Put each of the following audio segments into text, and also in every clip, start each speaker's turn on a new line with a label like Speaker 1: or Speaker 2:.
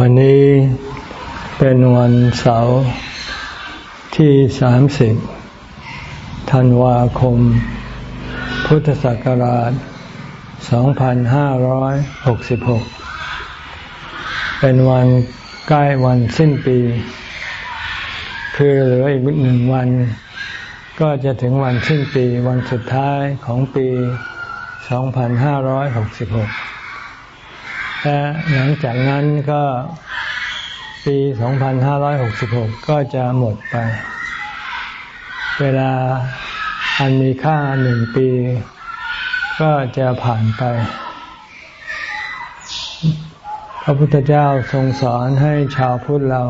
Speaker 1: วันนี้เป็นวันเสาร์ที่สามสิบธันวาคม พุทธศักราช 2566 เป็นวันใกล้วันสิ้นปี คือเหลืออีกหนึ่งวัน ก็จะถึงวันสิ้นปีวันสุดท้ายของปี 2566 และหลังจากนั้นก็ปี 2566 ก็จะหมดไป เวลาอันมีค่าหนึ่งปี ก็จะผ่านไป พระพุทธเจ้าทรงสอนให้ชาวพุทธเรา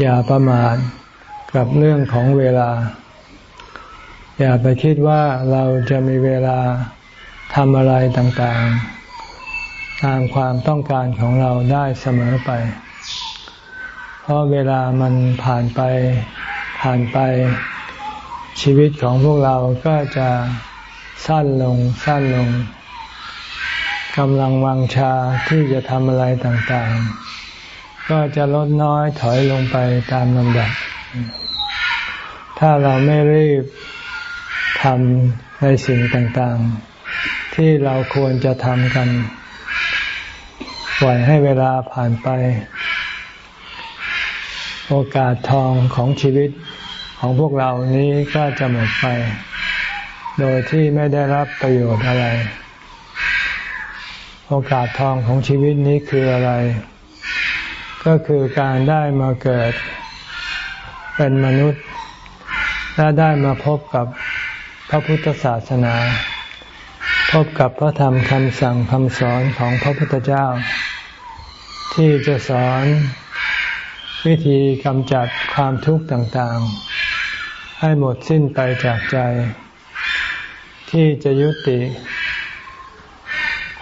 Speaker 1: อย่าประมาทกับเรื่องของเวลา อย่าไปคิดว่าเราจะมีเวลาทำอะไรต่างๆ ตามความต้องการของเราได้เสมอไป เพราะเวลามันผ่านไปผ่านไปชีวิตของพวกเราก็จะสั้นลงสั้นลงกำลังวังชาที่จะทำอะไรต่างๆ ก็จะลดน้อยถอยลงไปตามลำดับ ถ้าเราไม่รีบทำในสิ่งต่างๆ ที่เราควรจะทำกัน ปล่อยให้เวลาผ่านไป โอกาสทองของชีวิตของพวกเรานี้ก็จะหมดไป โดยที่ไม่ได้รับประโยชน์อะไร โอกาสทองของชีวิตนี้คืออะไร ก็คือการได้มาเกิดเป็นมนุษย์และได้มาพบกับพระพุทธศาสนา พบกับพระธรรมคำสั่งคำสอนของพระพุทธเจ้า ที่จะสอนวิธีกำจัดความทุกข์ต่างๆ ให้หมดสิ้นไปจากใจ ที่จะยุติ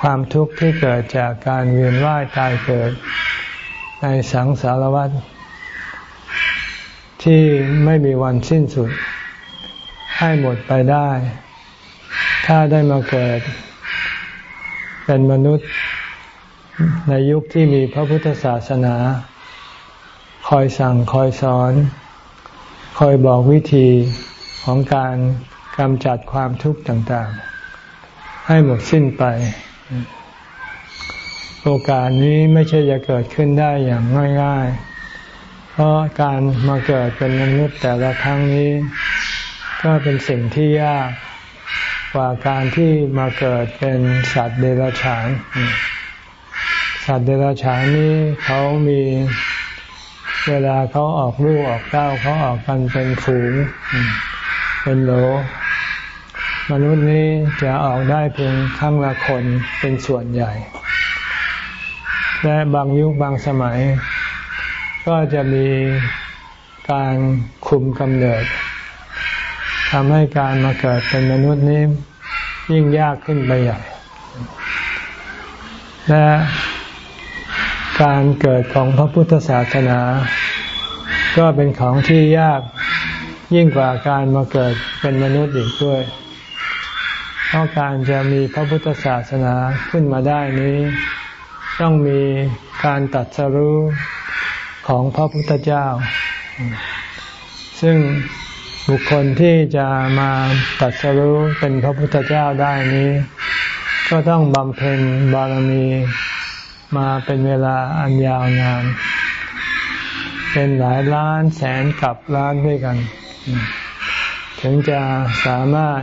Speaker 1: ความทุกข์ที่เกิดจากการเวียนว่ายตายเกิด ในสังสารวัฏที่ไม่มีวันสิ้นสุด ให้หมดไปได้ ถ้าได้มาเกิด เป็นมนุษย์ ในยุคที่มีพระพุทธศาสนา คอยสั่งคอยสอน คอยบอกวิธีของการกำจัดความทุกข์ต่างๆ ให้หมดสิ้นไป โอกาสนี้ไม่ใช่จะเกิดขึ้นได้อย่างง่ายๆ เพราะการมาเกิดเป็นมนุษย์แต่ละครั้งนี้ ก็เป็นสิ่งที่ยากกว่าการที่มาเกิดเป็นสัตว์เดรัจฉาน สัตว์เดรัจฉานนี้เขามีเวลาเขาออกลูกออกเต้าเขาออกกันเป็นฝูง เป็นโหล มนุษย์นี้จะออกได้เพียงครั้งละคนเป็นส่วนใหญ่ และบางยุคบางสมัย ก็จะมีการคุมกำเนิดทำให้การมาเกิดเป็นมนุษย์นี้ยิ่งยากขึ้นไปใหญ่ และ การเกิดของพระพุทธศาสนา ก็เป็นของที่ยากยิ่งกว่าการมาเกิดเป็นมนุษย์อีกด้วย เพราะการจะมีพระพุทธศาสนาขึ้นมาได้นี้ ต้องมีการตัดสรู้ของพระพุทธเจ้า ซึ่งบุคคลที่จะมาตัดสรู้เป็นพระพุทธเจ้าได้นี้ ก็ต้องบำเพ็ญบารมี มาเป็นเวลาอันยาวนาน เป็นหลายล้านแสนกับล้านด้วยกัน ถึงจะสามารถ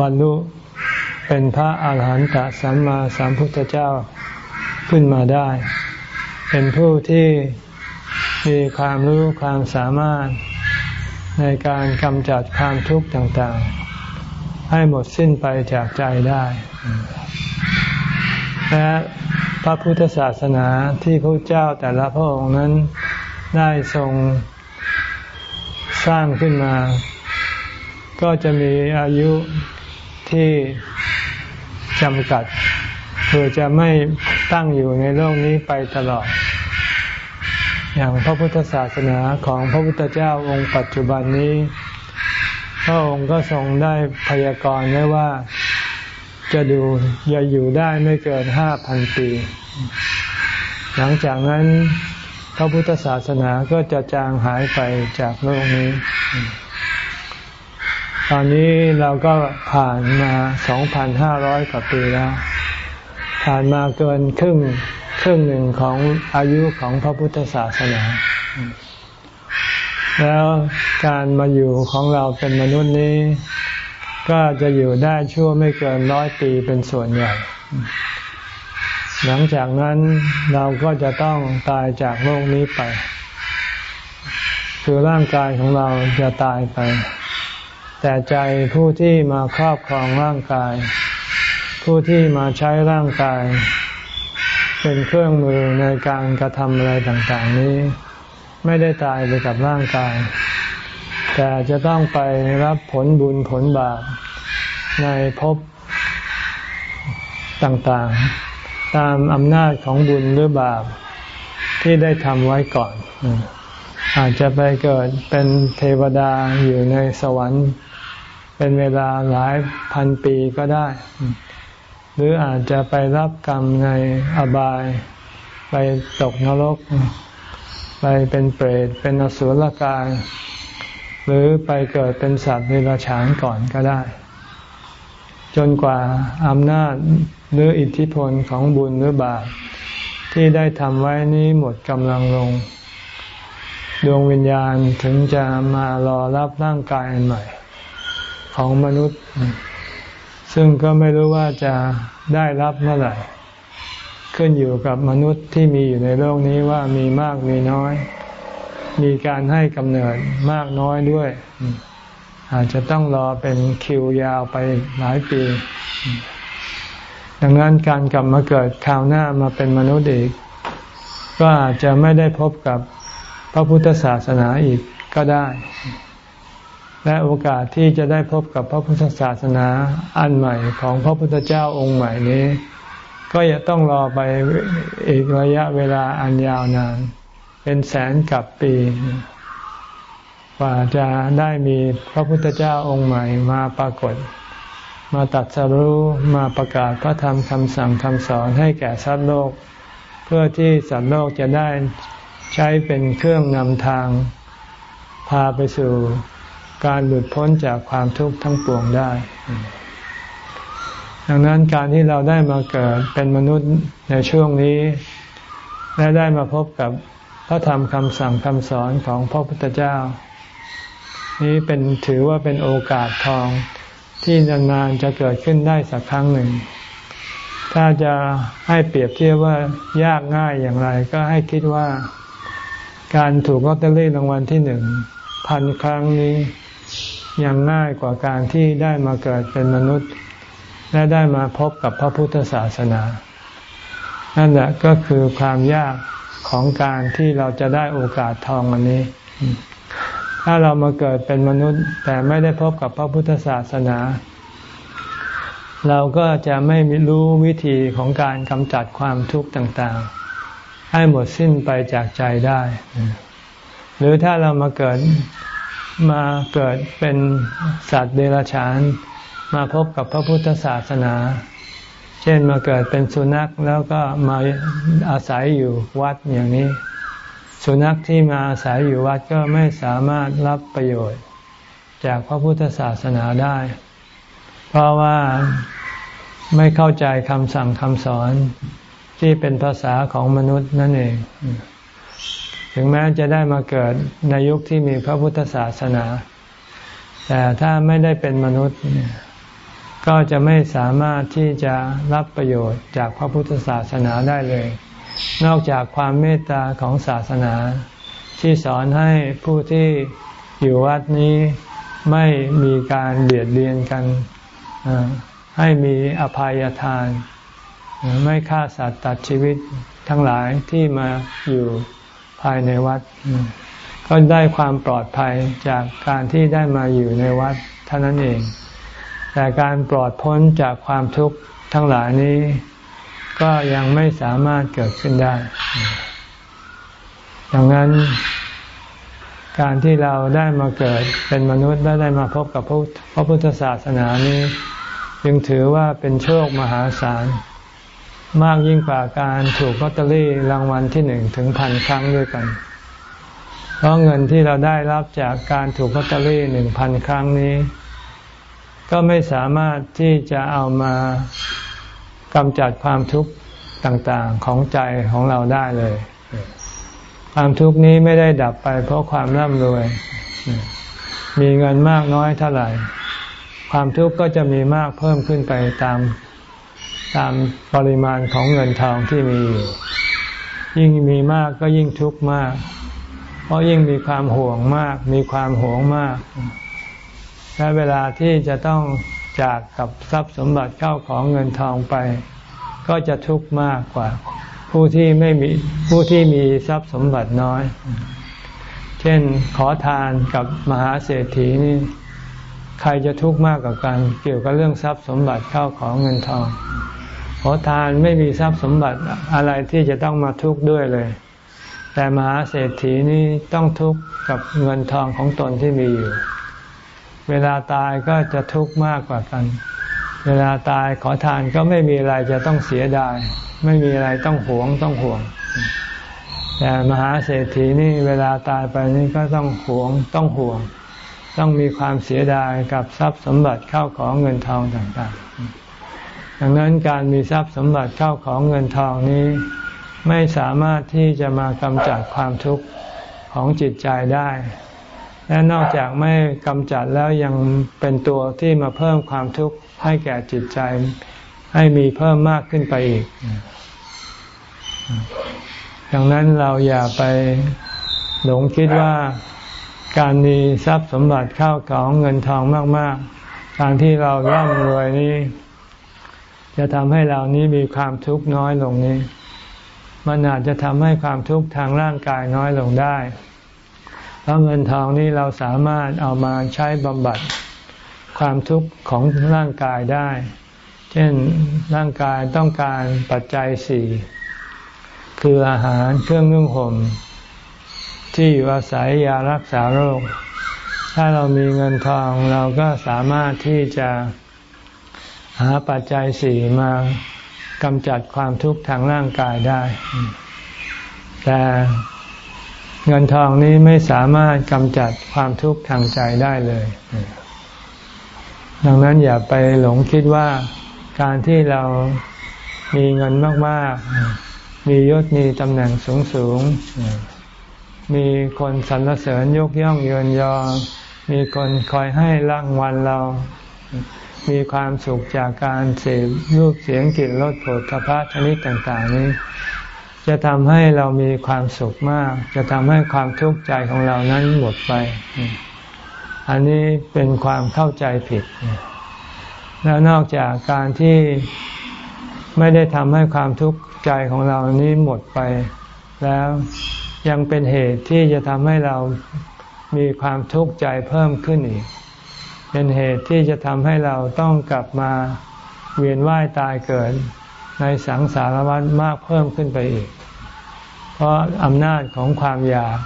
Speaker 1: บรรลุเป็นพระอาหารหันตสัมมาสัมพุทธเจ้าขึ้นมาได้ เป็นผู้ที่มีความรู้ความสามารถในการกำจัดความทุกข์ต่างๆ ให้หมดสิ้นไปจากใจได้ และพระพุทธศาสนาที่พระเจ้าแต่ละพระองค์นั้นได้ทรงสร้างขึ้นมา ก็จะมีอายุที่จำกัดคือจะไม่ตั้งอยู่ในโลกนี้ไปตลอด อย่างพระพุทธศาสนาของพระพุทธเจ้าองค์ปัจจุบันนี้ พระองค์ก็ทรงได้พยากรณ์ไว้ว่า จะดูอย่าอยู่ได้ไม่เกินห้าพันปี หลังจากนั้นพระพุทธศาสนาก็จะจางหายไปจากโลกนี้ ตอนนี้เราก็ผ่านมา 2,500 กว่าปีแล้ว ผ่านมาเกินครึ่งครึ่งหนึ่งของอายุของพระพุทธศาสนา แล้วการมาอยู่ของเราเป็นมนุษย์นี้ ก็จะอยู่ได้ชั่วไม่เกินร้อยปีเป็นส่วนใหญ่ หลังจากนั้นเราก็จะต้องตายจากโลกนี้ไป คือร่างกายของเราจะตายไป แต่ใจผู้ที่มาครอบครองร่างกาย ผู้ที่มาใช้ร่างกาย เป็นเครื่องมือในการกระทำอะไรต่างๆนี้ ไม่ได้ตายไปกับร่างกายแต่จะต้องไปรับผลบุญผลบาป ในภพต่างๆ ตามอำนาจของบุญหรือบาปที่ได้ทำไว้ก่อน อาจจะไปเกิดเป็นเทวดาอยู่ในสวรรค์ เป็นเวลาหลายพันปีก็ได้ หรืออาจจะไปรับกรรมในอบาย ไปตกนรก ไปเป็นเปรต เป็นอสุรกาย หรือไปเกิดเป็นสัตว์ในราชานก่อนก็ได้ จนกว่าอำนาจหรืออิทธิพลของบุญหรือบาปที่ได้ทำไว้นี้หมดกำลังลง ดวงวิญญาณถึงจะมารอรับร่างกายอันใหม่ ของมนุษย์ ซึ่งก็ไม่รู้ว่าจะได้รับเมื่อไหร่ ขึ้นอยู่กับมนุษย์ที่มีอยู่ในโลกนี้ว่ามีมากมีน้อย มีการให้กำเนิดมากน้อยด้วย อาจจะต้องรอเป็นคิวยาวไปหลายปี ดังนั้นการกลับมาเกิดคราวหน้ามาเป็นมนุษย์อีก ก็อาจจะไม่ได้พบกับพระพุทธศาสนาอีกก็ได้ และโอกาสที่จะได้พบกับพระพุทธศาสนาอันใหม่ของพระพุทธเจ้าองค์ใหม่นี้ ก็จะต้องรอไปอีกระยะเวลาอันยาวนาน เป็นแสนกับปี กว่าจะได้มีพระพุทธเจ้าองค์ใหม่มาปรากฏ มาตัดสรู้มาประกาศพระธรรมคำสั่งคำสอนให้แก่สัตว์โลก เพื่อที่สัตว์โลกจะได้ใช้เป็นเครื่องนำทาง พาไปสู่การหลุดพ้นจากความทุกข์ทั้งปวงได้ ดังนั้นการที่เราได้มาเกิดเป็นมนุษย์ในช่วงนี้ และได้มาพบกับพระธรรมคำสั่งคำสอนของพระพุทธเจ้า นี้เป็นถือว่าเป็นโอกาสทองที่นานๆจะเกิดขึ้นได้สักครั้งหนึ่ง ถ้าจะให้เปรียบเทียบว่ายากง่ายอย่างไร ก็ให้คิดว่า การถูกลอตเตอรี่รางวัลที่หนึ่งพันครั้งนี้ยังง่ายกว่าการที่ได้มาเกิดเป็นมนุษย์ และได้มาพบกับพระพุทธศาสนา นั่นแหละก็คือความยากของการที่เราจะได้โอกาสทองอันนี้ ถ้าเรามาเกิดเป็นมนุษย์แต่ไม่ได้พบกับพระพุทธศาสนา เราก็จะไม่รู้วิธีของการกำจัดความทุกข์ต่างๆ ให้หมดสิ้นไปจากใจได้ หรือถ้าเรามาเกิดมาเกิดเป็นสัตว์เดรัจฉาน มาพบกับพระพุทธศาสนา เช่นมาเกิดเป็นสุนัขแล้วก็มาอาศัยอยู่วัดอย่างนี้ สุนัขที่มาอาศัยอยู่วัดก็ไม่สามารถรับประโยชน์ จากพระพุทธศาสนาได้ เพราะว่าไม่เข้าใจคำสั่งคำสอนที่เป็นภาษาของมนุษย์นั่นเอง ถึงแม้จะได้มาเกิดในยุคที่มีพระพุทธศาสนา แต่ถ้าไม่ได้เป็นมนุษย์ ก็จะไม่สามารถที่จะรับประโยชน์จากพระพุทธศาสนาได้เลย นอกจากความเมตตาของศาสนา ที่สอนให้ผู้ที่อยู่วัดนี้ไม่มีการเบียดเบียนกัน ให้มีอภัยทาน ไม่ฆ่าสัตว์ตัดชีวิตทั้งหลายที่มาอยู่ภายในวัด ก็ได้ความปลอดภัยจากการที่ได้มาอยู่ในวัดเท่านั้นเอง แต่การปลอดพ้นจากความทุกข์ทั้งหลายนี้ ก็ยังไม่สามารถเกิดขึ้นได้ ดังนั้นการที่เราได้มาเกิดเป็นมนุษย์และได้มาพบกับพระพุทธศาสนานี้จึงถือว่าเป็นโชคมหาศาล มากยิ่งกว่าการถูกลอตเตอรี่รางวัลที่หนึ่งถึงพันครั้งด้วยกัน เพราะเงินที่เราได้รับจากการถูกลอตเตอรี่หนึ่งพันครั้งนี้ ก็ไม่สามารถที่จะเอามา กำจัดความทุกข์ต่างๆของใจของเราได้เลย ความทุกข์นี้ไม่ได้ดับไปเพราะความร่ำรวย มีเงินมากน้อยเท่าไหร่ ความทุกข์ก็จะมีมากเพิ่มขึ้นไปตามตามปริมาณของเงินทองที่มีอยู่ ยิ่งมีมากก็ยิ่งทุกข์มาก เพราะยิ่งมีความห่วงมาก มีความหวงมากและเวลาที่จะต้อง จากกับทรัพย์สมบัติเข้าของเงินทองไป ก็จะทุกข์มากกว่า ผู้ที่ไม่มีผู้ที่มีทรัพย์สมบัติน้อย เช่นขอทานกับมหาเศรษฐีนี่ใครจะทุกข์มากกว่ากัน เกี่ยวกับเรื่องทรัพย์สมบัติเข้าของเงินทอง ขอทานไม่มีทรัพย์สมบัติอะไรที่จะต้องมาทุกข์ด้วยเลย แต่มหาเศรษฐีนี่ต้องทุกข์กับเงินทองของตนที่มีอยู่ เวลาตายก็จะทุกข์มากกว่ากัน เวลาตายขอทานก็ไม่มีอะไรจะต้องเสียดาย ไม่มีอะไรต้องหวงต้องห่วง แต่มหาเศรษฐีนี่เวลาตายไปนี่ก็ต้องหวงต้องห่วง ต้องมีความเสียดายกับทรัพย์สมบัติเข้าของเงินทองต่างๆ ดังนั้นการมีทรัพย์สมบัติเข้าของเงินทองนี้ ไม่สามารถที่จะมากำจัดความทุกข์ของจิตใจได้ และนอกจากไม่กำจัดแล้วยังเป็นตัวที่มาเพิ่มความทุกข์ให้แก่จิตใจ ให้มีเพิ่มมากขึ้นไปอีก ดังนั้นเราอย่าไปหลงคิดว่าการมีทรัพย์สมบัติเข้าของเงินทองมาก ๆ การที่เราร่ำรวยนี้ จะทำให้เรานี้มีความทุกข์น้อยลงนี้ มันอาจจะทำให้ความทุกข์ทางร่างกายน้อยลงได้ เพราะเงินทองนี้เราสามารถเอามาใช้บำบัดความทุกข์ของร่างกายได้ เช่นร่างกายต้องการปัจจัยสี่คืออาหารเครื่องนุ่งห่ม ที่อยู่อาศัยยารักษาโรค ถ้าเรามีเงินทองเราก็สามารถที่จะหาปัจจัยสี่มากำจัดความทุกข์ทางร่างกายได้ แต่ เงินทองนี้ไม่สามารถกำจัดความทุกข์ทางใจได้เลย ดังนั้นอย่าไปหลงคิดว่าการที่เรามีเงินมาก ๆ มียศมีตำแหน่งสูง ๆ มีคนสรรเสริญยกย่องเยินยอ มีคนคอยให้รางวัลเรา มีความสุขจากการเสพรูปเสียงกลิ่นรสผลพภะชนิดต่าง ๆ นี้ จะทำให้เรามีความสุขมาก จะทำให้ความทุกข์ใจของเรานั้นหมดไป อันนี้เป็นความเข้าใจผิด แล้วนอกจากการที่ไม่ได้ทำให้ความทุกข์ใจของเรานี้หมดไป แล้วยังเป็นเหตุที่จะทำให้เรามีความทุกข์ใจเพิ่มขึ้นอีก เป็นเหตุที่จะทำให้เราต้องกลับมาเวียนว่ายตายเกิดในสังสารวัฏมากเพิ่มขึ้นไปอีก เพราะอำนาจของความอยาก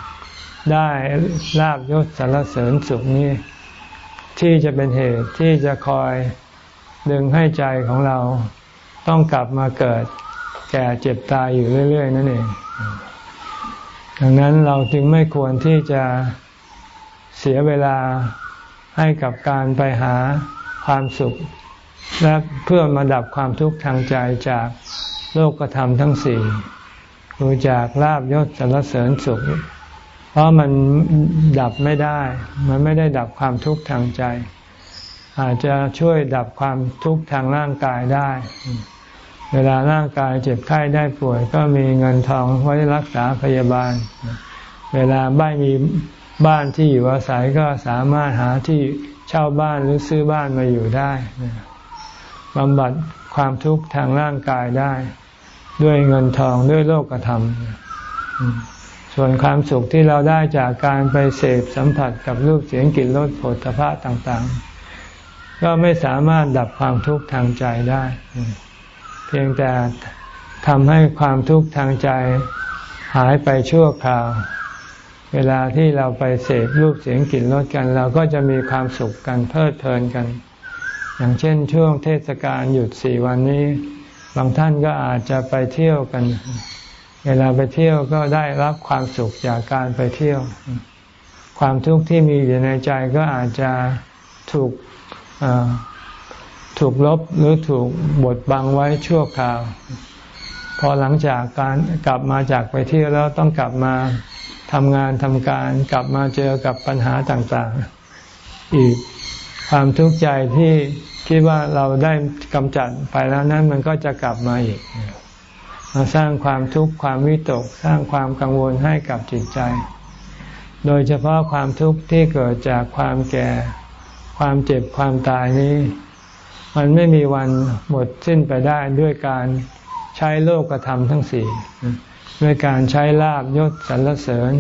Speaker 1: ได้ลาบยศสารเสริญสุขนี้ ที่จะเป็นเหตุที่จะคอยดึงให้ใจของเราต้องกลับมาเกิดแก่เจ็บตายอยู่เรื่อย ๆ นั่นเอง ดังนั้นเราจึงไม่ควรที่จะเสียเวลาให้กับการไปหาความสุข และเพื่อมาดับความทุกข์ทางใจจากโลกธรรมทั้งสี่ คือจากลาบยศสรรเสริญสุข เพราะมันดับไม่ได้ มันไม่ได้ดับความทุกข์ทางใจ อาจจะช่วยดับความทุกข์ทางร่างกายได้ เวลาร่างกายเจ็บไข้ได้ป่วย ก็มีเงินทองไว้รักษาพยาบาล เวลาไม่มีบ้านที่อยู่อาศัยก็สามารถหาที่เช่าบ้านหรือซื้อบ้านมาอยู่ได้บำบัดความทุกข์ทางร่างกายได้ ด้วยเงินทองด้วยโลกธรรม ส่วนความสุขที่เราได้จากการไปเสพสัมผัสกับรูปเสียงกลิ่นรสผลพระต่างๆ ก็ไม่สามารถดับความทุกข์ทางใจได้ เพียงแต่ทำให้ความทุกข์ทางใจหายไปชั่วคราว เวลาที่เราไปเสพรูปเสียงกลิ่นรสกัน เราก็จะมีความสุขกันเพลิดเพลินกัน อย่างเช่นช่วงเทศกาลหยุดสี่วันนี้ บางท่านก็อาจจะไปเที่ยวกัน เวลาไปเที่ยวก็ได้รับความสุขจากการไปเที่ยว ความทุกข์ที่มีอยู่ในใจก็อาจจะถูกถูกลบหรือถูกบดบังไว้ชั่วคราว พอหลังจากการกลับมาจากไปเที่ยวแล้วต้องกลับมาทำงานทำการกลับมาเจอกับปัญหาต่าง ๆ อีกความทุกข์ใจที่ คิดว่าเราได้กำจัดไปแล้วนั้นมันก็จะกลับมาอีกมาสร้างความทุกข์ความวิตก สร้างความกังวลให้กับจิตใจ โดยเฉพาะความทุกข์ที่เกิดจากความแก่ ความเจ็บความตายนี้ มันไม่มีวันหมดสิ้นไปได้ด้วยการใช้โลกธรรมทั้งสี่ด้วยการใช้ลาบยศสรรเสริญ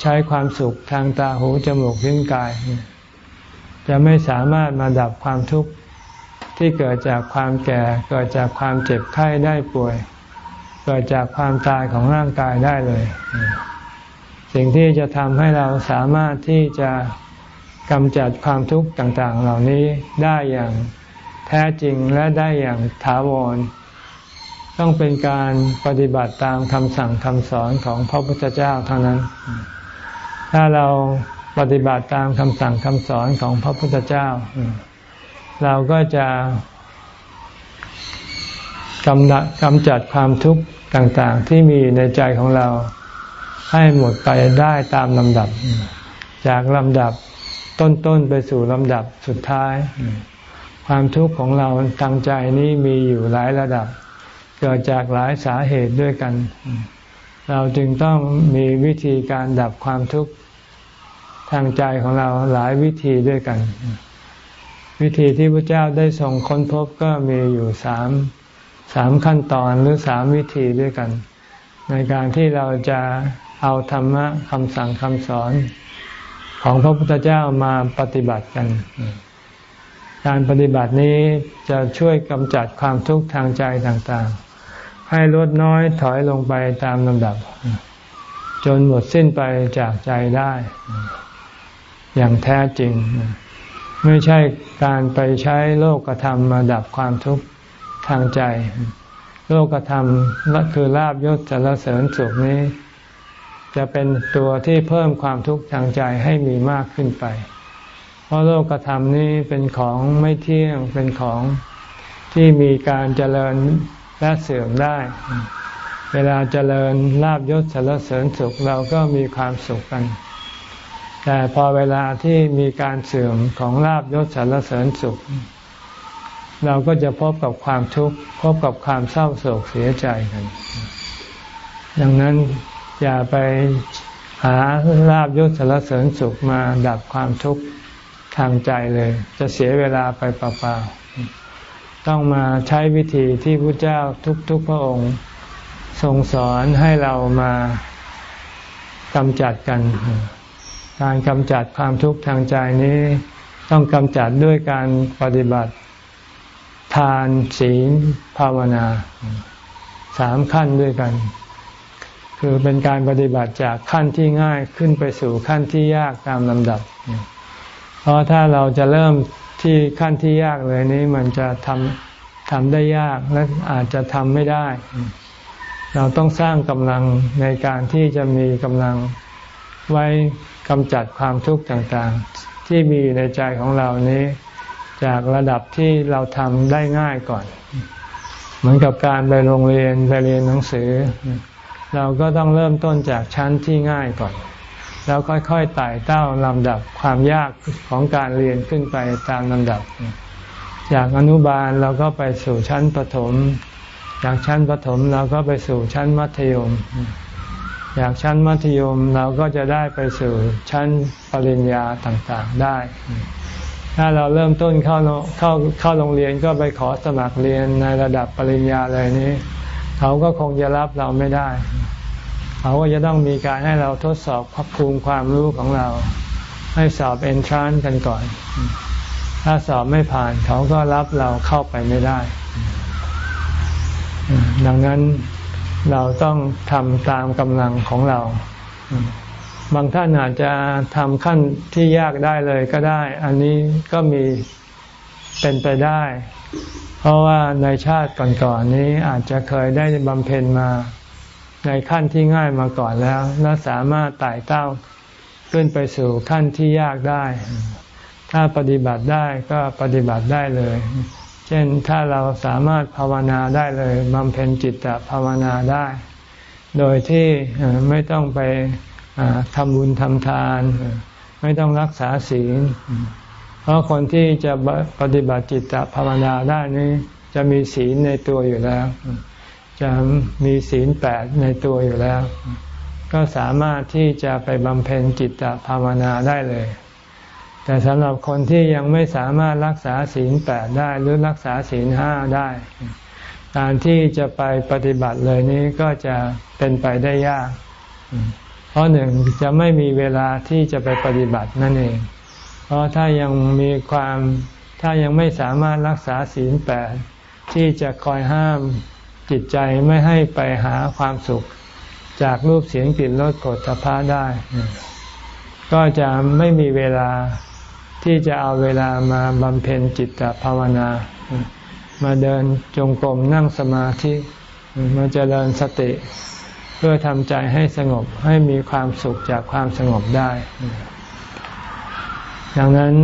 Speaker 1: ใช้ความสุขทางตาหูจมูกลิ้นกาย จะไม่สามารถมาดับความทุกข์ที่เกิดจากความแก่ เกิดจากความเจ็บไข้ได้ป่วย เกิดจากความตายของร่างกายได้เลย สิ่งที่จะทำให้เราสามารถที่จะกำจัดความทุกข์ต่าง ๆ เหล่านี้ได้อย่างแท้จริงและได้อย่างถาวร ต้องเป็นการปฏิบัติตามคำสั่งคำสอนของพระพุทธเจ้าเท่านั้น ถ้าเรา ปฏิบัติตามคำสั่งคำสอนของพระพุทธเจ้า เราก็จะกำจัดกำจัดความทุกข์ต่างๆ ที่มีในใจของเราให้หมดไปได้ตามลำดับ จากลำดับต้นๆไปสู่ลำดับสุดท้าย ความทุกข์ของเราทางใจนี้มีอยู่หลายระดับ เกิดจากหลายสาเหตุด้วยกัน เราจึงต้องมีวิธีการดับความทุกข์ ทางใจของเราหลายวิธีด้วยกัน วิธีที่พระเจ้าได้ทรงค้นพบก็มีอยู่สามสามขั้นตอนหรือสามวิธีด้วยกัน ในการที่เราจะเอาธรรมะคำสั่งคำสอนของพระพุทธเจ้ามาปฏิบัติกัน การปฏิบัตินี้จะช่วยกำจัดความทุกข์ทางใจต่างๆ ให้ลดน้อยถอยลงไปตามลำดับ จนหมดสิ้นไปจากใจได้ อย่างแท้จริง ไม่ใช่การไปใช้โลกธรรมมาดับความทุกข์ทางใจ โลกธรรมคือลาบยศสารเสริญสุขนี้ จะเป็นตัวที่เพิ่มความทุกข์ทางใจให้มีมากขึ้นไป เพราะโลกธรรมนี้เป็นของไม่เที่ยงเป็นของที่มีการเจริญและเสื่อมได้ เวลาเจริญลาบยศสารเสริญสุขเราก็มีความสุขกัน แต่พอเวลาที่มีการเสื่อมของลาบยศสารเสริญสุข เราก็จะพบกับความทุกข์พบกับความเศร้าโศกเสียใจกัน ดังนั้นอย่าไปหาลาบยศสารเสริญสุขมาดับความทุกข์ทางใจเลย จะเสียเวลาไปเปล่าๆต้องมาใช้วิธีที่พระเจ้าทุกๆพระองค์ทรงสอนให้เรามากำจัดกัน การกำจัดความทุกข์ทางใจนี้ต้องกำจัดด้วยการปฏิบัติ ทานศีลภาวนาสามขั้นด้วยกัน คือเป็นการปฏิบัติจากขั้นที่ง่ายขึ้นไปสู่ขั้นที่ยากตามลำดับ เพราะถ้าเราจะเริ่มที่ขั้นที่ยากเลยนี้มันจะทำทำได้ยากและอาจจะทำไม่ได้ เราต้องสร้างกำลังในการที่จะมีกำลังไว้ กำจัดความทุกข์ต่างๆ ที่มีอยู่ในใจของเรานี้ จากระดับที่เราทำได้ง่ายก่อน เหมือนกับการไปโรงเรียนไปเรียนหนังสือ เราก็ต้องเริ่มต้นจากชั้นที่ง่ายก่อน แล้วค่อยๆไต่เต้าลำดับความยากของการเรียนขึ้นไปตามลำดับ จากอนุบาลเราก็ไปสู่ชั้นประถม จากชั้นประถมเราก็ไปสู่ชั้นมัธยม จากชั้นมัธยมเราก็จะได้ไปสู่ชั้นปริญญาต่างๆได้ ถ้าเราเริ่มต้นเข้าเข้าเข้าโรงเรียนก็ไปขอสมัครเรียนในระดับปริญญาเลยนี้ เขาก็คงจะรับเราไม่ได้ เขาก็จะต้องมีการให้เราทดสอบพักภูมิความรู้ของเรา ให้สอบเอนทรานกันก่อน ถ้าสอบไม่ผ่านเขาก็รับเราเข้าไปไม่ได้ ดังนั้น เราต้องทำตามกำลังของเรา บางท่านอาจจะทำขั้นที่ยากได้เลยก็ได้ อันนี้ก็มีเป็นไปได้ เพราะว่าในชาติก่อนๆนี้อาจจะเคยได้บำเพ็ญมาในขั้นที่ง่ายมาก่อนแล้ว และสามารถไต่เต้าขึ้นไปสู่ขั้นที่ยากได้ ถ้าปฏิบัติได้ก็ปฏิบัติได้เลย เช่นถ้าเราสามารถภาวนาได้เลยบำเพ็ญจิตตภาวนาได้ โดยที่ไม่ต้องไปทำบุญทำทาน ไม่ต้องรักษาศีล เพราะคนที่จะปฏิบัติจิตตภาวนาได้นี้ จะมีศีลในตัวอยู่แล้ว จะมีศีลแปดในตัวอยู่แล้ว ก็สามารถที่จะไปบำเพ็ญจิตตภาวนาได้เลย แต่สำหรับคนที่ยังไม่สามารถรักษาศีลแปดได้หรือรักษาศีลห้าได้ การที่จะไปปฏิบัติเลยนี้ก็จะเป็นไปได้ยาก เพราะหนึ่งจะไม่มีเวลาที่จะไปปฏิบัตินั่นเอง เพราะถ้ายังมีความถ้ายังไม่สามารถรักษาศีลแปดที่จะคอยห้ามจิตใจไม่ให้ไปหาความสุข จากรูปเสียงกลิ่นรสกฏภาได้ ก็จะไม่มีเวลา ที่จะเอาเวลามาบำเพ็ญจิตตภาวนา มาเดินจงกรมนั่งสมาธิมาเจริญสติ เพื่อทำใจให้สงบให้มีความสุขจากความสงบได้ ดังนั้น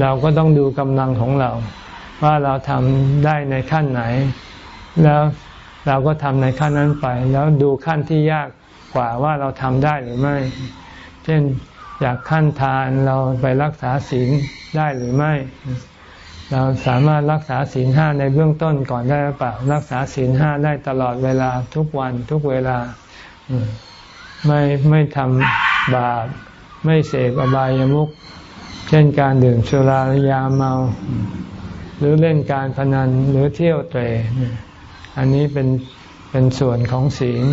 Speaker 1: เราก็ต้องดูกำลังของเรา ว่าเราทำได้ในขั้นไหน แล้วเราก็ทำในขั้นนั้นไป แล้วดูขั้นที่ยากกว่าว่าเราทำได้หรือไม่ เช่น จากขั้นทานเราไปรักษาศีลได้หรือไม่ เราสามารถรักษาศีลห้าในเบื้องต้นก่อนได้หรือเปล่า รักษาศีลห้าได้ตลอดเวลาทุกวันทุกเวลา ไม่ไม่ทำบาปไม่เสพอบายามุขเช่นการดื่มสุรายาเมา หรือเล่นการพนันหรือเที่ยวเตะอันนี้เป็นเป็นส่วนของศีล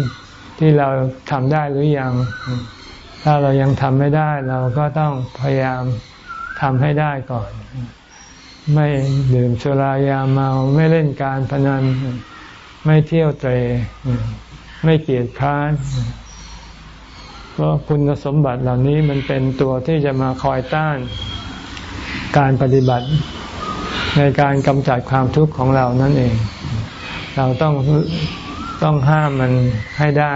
Speaker 1: ที่เราทำได้หรือยัง ถ้าเรายังทำไม่ได้เราก็ต้องพยายามทำให้ได้ก่อน ไม่ดื่มสุรายาเมาไม่เล่นการพนัน ไม่เที่ยวเตะไม่เกียจค้านเพราะคุณสมบัติเหล่านี้มันเป็นตัวที่จะมาคอยต้าน การปฏิบัติในการกำจัดความทุกข์ของเรานั่นเอง เราต้องต้องห้ามมันให้ได้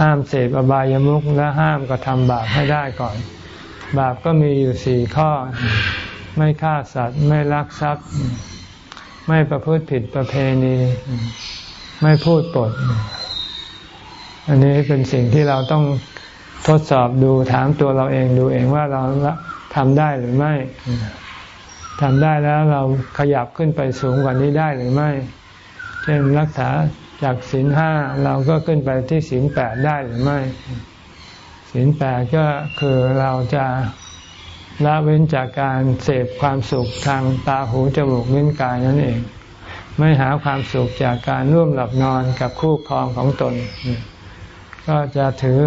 Speaker 1: ห้ามเสพอบายามุขและห้ามกระทำบาปให้ได้ก่อน บาปก็มีอยู่สี่ข้อ ไม่ฆ่าสัตว์ ไม่ลักทรัพย์ ไม่ประพฤติผิดประเพณี ไม่พูดปด อันนี้เป็นสิ่งที่เราต้องทดสอบดูถามตัวเราเองดูเองว่าเราทำได้หรือไม่ทำได้แล้วเราขยับขึ้นไปสูงกว่านี้ได้หรือไม่ เช่นรักษา จากศีลห้าเราก็ขึ้นไปที่ศีลแปดได้หรือไม่ศีลแปดก็คือเราจะละเว้นจากการเสพความสุขทางตาหูจมูกลิ้นกายนั่นเอง ไม่หาความสุขจากการร่วมหลับนอนกับคู่ครองของตน ก็จะถือ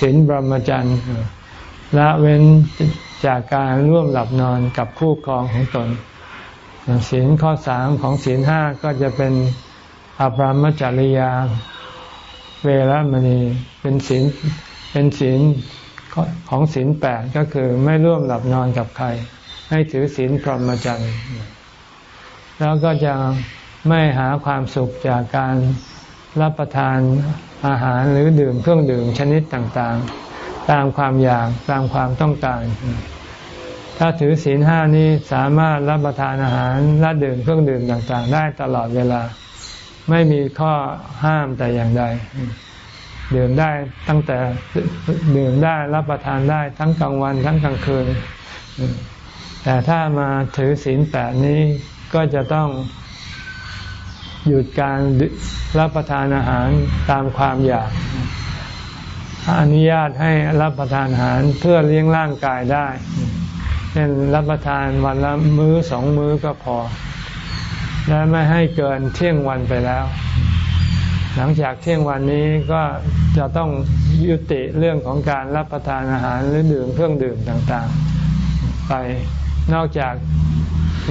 Speaker 1: ศีลบรมจรรย์ละเว้นจากการร่วมหลับนอนกับคู่ครองของตนศีลข้อสามของศีลห้าก็จะเป็น อภรมจริยา เวรมณี เป็นศีลเป็นศีลของศีลแปดก็คือไม่ร่วมหลับนอนกับใคร ให้ถือศีลพรหมจรรย์แล้วก็จะไม่หาความสุขจากการรับประทานอาหารหรือดื่มเครื่องดื่มชนิดต่างๆ ตามความอยากตามความต้องการ ถ้าถือศีลห้านี้สามารถรับประทานอาหารและดื่มเครื่องดื่มต่างๆ ได้ตลอดเวลา ไม่มีข้อห้ามแต่อย่างใด ดื่มได้ตั้งแต่ดื่มได้รับประทานได้ทั้งกลางวันทั้งกลางคืน แต่ถ้ามาถือศีลแปดนี้ก็จะต้องหยุดการรับประทานอาหารตามความอยาก อนุญาตให้รับประทานอาหารเพื่อเลี้ยงร่างกายได้เช่นรับประทานวันละมื้อสองมื้อก็พอ และไม่ให้เกินเที่ยงวันไปแล้ว หลังจากเที่ยงวันนี้ก็จะต้องยุติเรื่องของการรับประทานอาหารหรือดื่มเครื่องดื่มต่างๆ ไปนอกจาก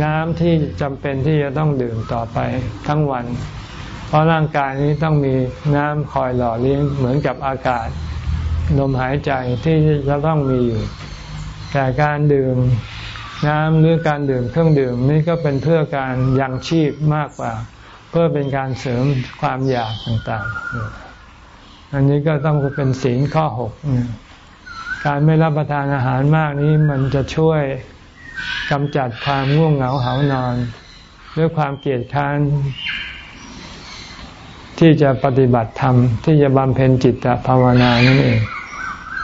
Speaker 1: น้ำที่จำเป็นที่จะต้องดื่มต่อไปทั้งวัน เพราะร่างกายนี้ต้องมีน้ำคอยหล่อเลี้ยงเหมือนกับอากาศลมหายใจที่จะต้องมีอยู่แต่การดื่ม น้ำหรือการดื่มเครื่องดื่มนี่ก็เป็นเพื่อการยังชีพมากกว่า เพื่อเป็นการเสริมความอยากต่างๆ อันนี้ก็ต้องเป็นศีลข้อหกการไม่รับประทานอาหารมากนี้มันจะช่วยกำจัดความง่วงเหงาเหานอน ด้วยความเกลียดค้าน ที่จะปฏิบัติธรรม ที่จะบำเพ็ญจิตภาวนานั่นเอง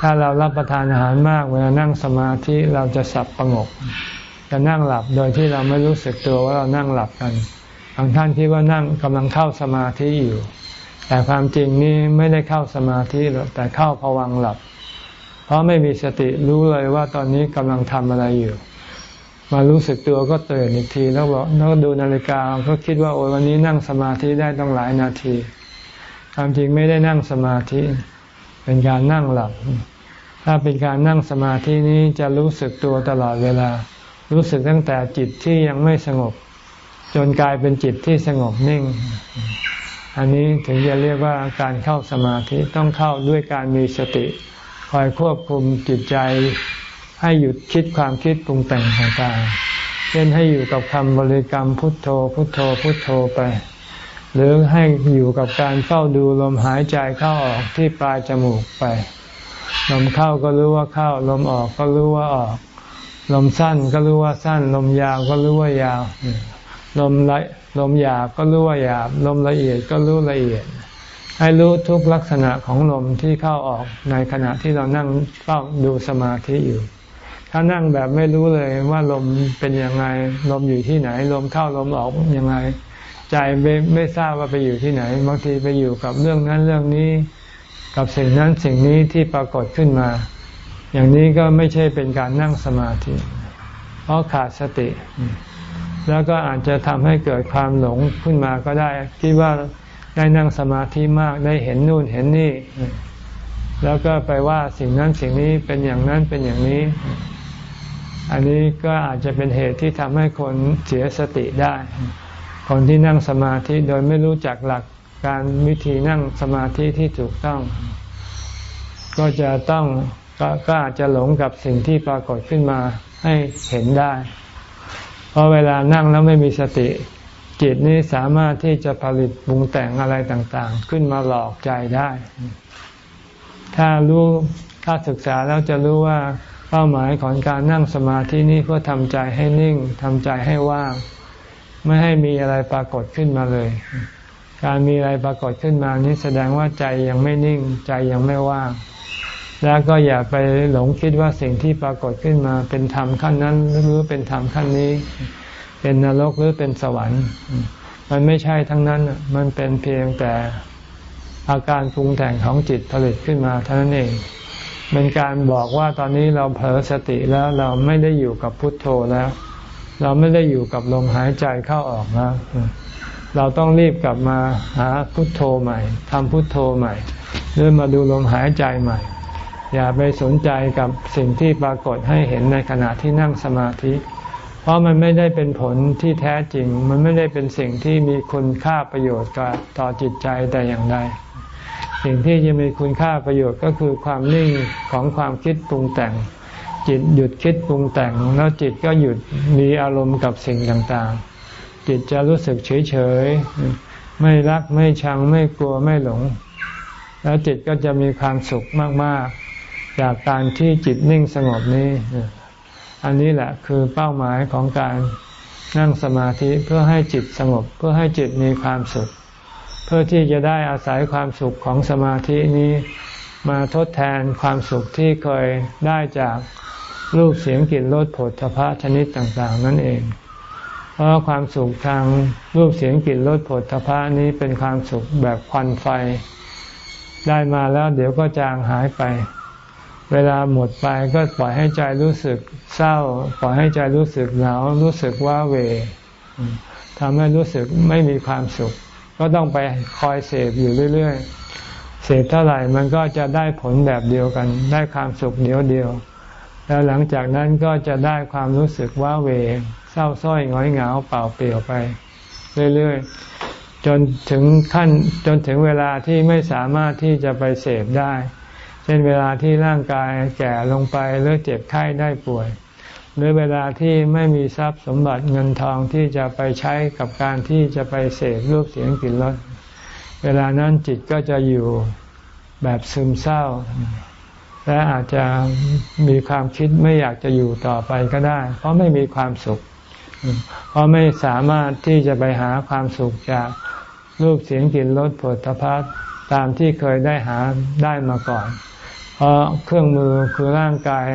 Speaker 1: ถ้าเรารับประทานอาหารมาก เวลานั่งสมาธิเราจะสับประงกจะนั่งหลับโดยที่เราไม่รู้สึกตัวว่าเรานั่งหลับกันบางท่านคิดว่านั่งกำลังเข้าสมาธิอยู่ แต่ความจริงนี่ไม่ได้เข้าสมาธิหรอกแต่เข้าผวังหลับ เพราะไม่มีสติรู้เลยว่าตอนนี้กำลังทำอะไรอยู่ มารู้สึกตัวก็ตื่นอีกที แล้วบอกแล้วดูนาฬิกาก็คิดว่าโอ้วันนี้นั่งสมาธิได้ต้องหลายนาที ความจริงไม่ได้นั่งสมาธิ เป็นการนั่งหลับ ถ้าเป็นการนั่งสมาธินี้จะรู้สึกตัวตลอดเวลา รู้สึกตั้งแต่จิตที่ยังไม่สงบ จนกลายเป็นจิตที่สงบนิ่ง อันนี้ถึงจะเรียกว่าการเข้าสมาธิต้องเข้าด้วยการมีสติ คอยควบคุมจิตใจ ให้หยุดคิดความคิดปรุงแต่งต่างๆเช่นให้อยู่กับคำบริกรรมพุทโธพุทโธพุทโธไป หรือให้อยู่กับการเฝ้าดูลมหายใจเข้าออกที่ปลายจมูกไป ลมเข้าก็รู้ว่าเข้า ลมออกก็รู้ว่าออก ลมสั้นก็รู้ว่าสั้น ลมยาวก็รู้ว่ายาว ลมละลมหยาบก็รู้ว่าหยาบ ลมละเอียดก็รู้ละเอียด ให้รู้ทุกลักษณะของลมที่เข้าออกในขณะที่เรานั่งเฝ้าดูสมาธิอยู่ถ้านั่งแบบไม่รู้เลยว่าลมเป็นยังไง ลมอยู่ที่ไหน ลมเข้าลมออกยังไง ใจไม่ไม่ทราบว่าไปอยู่ที่ไหน บางทีไปอยู่กับเรื่องนั้นเรื่องนี้ กับสิ่งนั้นสิ่งนี้ที่ปรากฏขึ้นมา อย่างนี้ก็ไม่ใช่เป็นการนั่งสมาธิ เพราะขาดสติ แล้วก็อาจจะทำให้เกิดความหลงขึ้นมาก็ได้คิดว่าได้นั่งสมาธิมากได้เห็นนู่นเห็นนี่ แล้วก็ไปว่าสิ่งนั้นสิ่งนี้เป็นอย่างนั้นเป็นอย่างนี้ อันนี้ก็อาจจะเป็นเหตุที่ทำให้คนเสียสติได้ คนที่นั่งสมาธิโดยไม่รู้จักหลักการวิธีนั่งสมาธิที่ถูกต้อง ก็จะต้องกก็อาจจะหลงกับสิ่งที่ปรากฏขึ้นมาให้เห็นได้ เพราะเวลานั่งแล้วไม่มีสติ จิตนี้สามารถที่จะผลิตปรุงแต่งอะไรต่างๆ ขึ้นมาหลอกใจได้ ถ้ารู้ถ้าศึกษาแล้วจะรู้ว่าเป้าหมายของการนั่งสมาธินี้เพื่อทำใจให้นิ่งทำใจให้ว่าง ไม่ให้มีอะไรปรากฏขึ้นมาเลย การมีอะไรปรากฏขึ้นมานี้แสดงว่าใจยังไม่นิ่ง ใจยังไม่ว่าง แล้วก็อย่าไปหลงคิดว่าสิ่งที่ปรากฏขึ้นมา เป็นธรรมขั้นนั้นหรือเป็นธรรมขั้นนี้ เป็นนรกหรือเป็นสวรรค์ มันไม่ใช่ทั้งนั้น มันเป็นเพียงแต่อาการปรุงแต่งของจิตผลิตขึ้นมาเท่านั้นเองเป็นการบอกว่าตอนนี้เราเผลอสติแล้วเราไม่ได้อยู่กับพุทโธแล้ว เราไม่ได้อยู่กับลมหายใจเข้าออกแล้วเราต้องรีบกลับมาหาพุทโธใหม่ทำพุทโธใหม่หรือมาดูลมหายใจใหม่ อย่าไปสนใจกับสิ่งที่ปรากฏให้เห็นในขณะที่นั่งสมาธิ เพราะมันไม่ได้เป็นผลที่แท้จริง มันไม่ได้เป็นสิ่งที่มีคุณค่าประโยชน์ต่อจิตใจแต่อย่างใดสิ่งที่จะมีคุณค่าประโยชน์ก็คือความนิ่งของความคิดปรุงแต่ง จิตหยุดคิดปรุงแต่ง แล้วจิตก็หยุดมีอารมณ์กับสิ่งต่างๆ จิตจะรู้สึกเฉยๆ ไม่รักไม่ชังไม่กลัวไม่หลง แล้วจิตก็จะมีความสุขมากๆ จากการที่จิตนิ่งสงบนี้ อันนี้แหละคือเป้าหมายของการนั่งสมาธิเพื่อให้จิตสงบ เพื่อให้จิตมีความสุข เพื่อที่จะได้อาศัยความสุขของสมาธินี้มาทดแทนความสุขที่เคยได้จาก รูปเสียงกลิ่นรสผลทพะชนิดต่างๆ นั่นเอง เพราะความสุขทางรูปเสียงกลิ่นรสผลทพะนี้เป็นความสุขแบบควันไฟ ได้มาแล้วเดี๋ยวก็จางหายไป เวลาหมดไปก็ปล่อยให้ใจรู้สึกเศร้า ปล่อยให้ใจรู้สึกหงาวรู้สึกว่าเวทำให้รู้สึกไม่มีความสุข ก็ต้องไปคอยเสพอยู่เรื่อยๆเสพเท่าไหร่มันก็จะได้ผลแบบเดียวกัน ได้ความสุขเดียวเดียว แล้วหลังจากนั้นก็จะได้ความรู้สึกว่าเวเศร้าส้อยง้อยเหงาเปล่าเปลี่ยวไป เรื่อยๆ จนถึงขั้นจนถึงเวลาที่ไม่สามารถที่จะไปเสพได้ เช่นเวลาที่ร่างกายแก่ลงไปหรือเจ็บไข้ได้ป่วย หรือเวลาที่ไม่มีทรัพย์สมบัติเงินทองที่จะไปใช้กับการที่จะไปเสพรูปเสียงกลิ่นรสเวลานั้นจิตก็จะอยู่แบบซึมเศร้า และอาจจะมีความคิดไม่อยากจะอยู่ต่อไปก็ได้ เพราะไม่มีความสุข เพราะไม่สามารถที่จะไปหาความสุขจากรูปเสียงกลิ่นรสผลพัฑ์ตามที่เคยได้หาได้มาก่อน เพราะเครื่องมือคือร่างกาย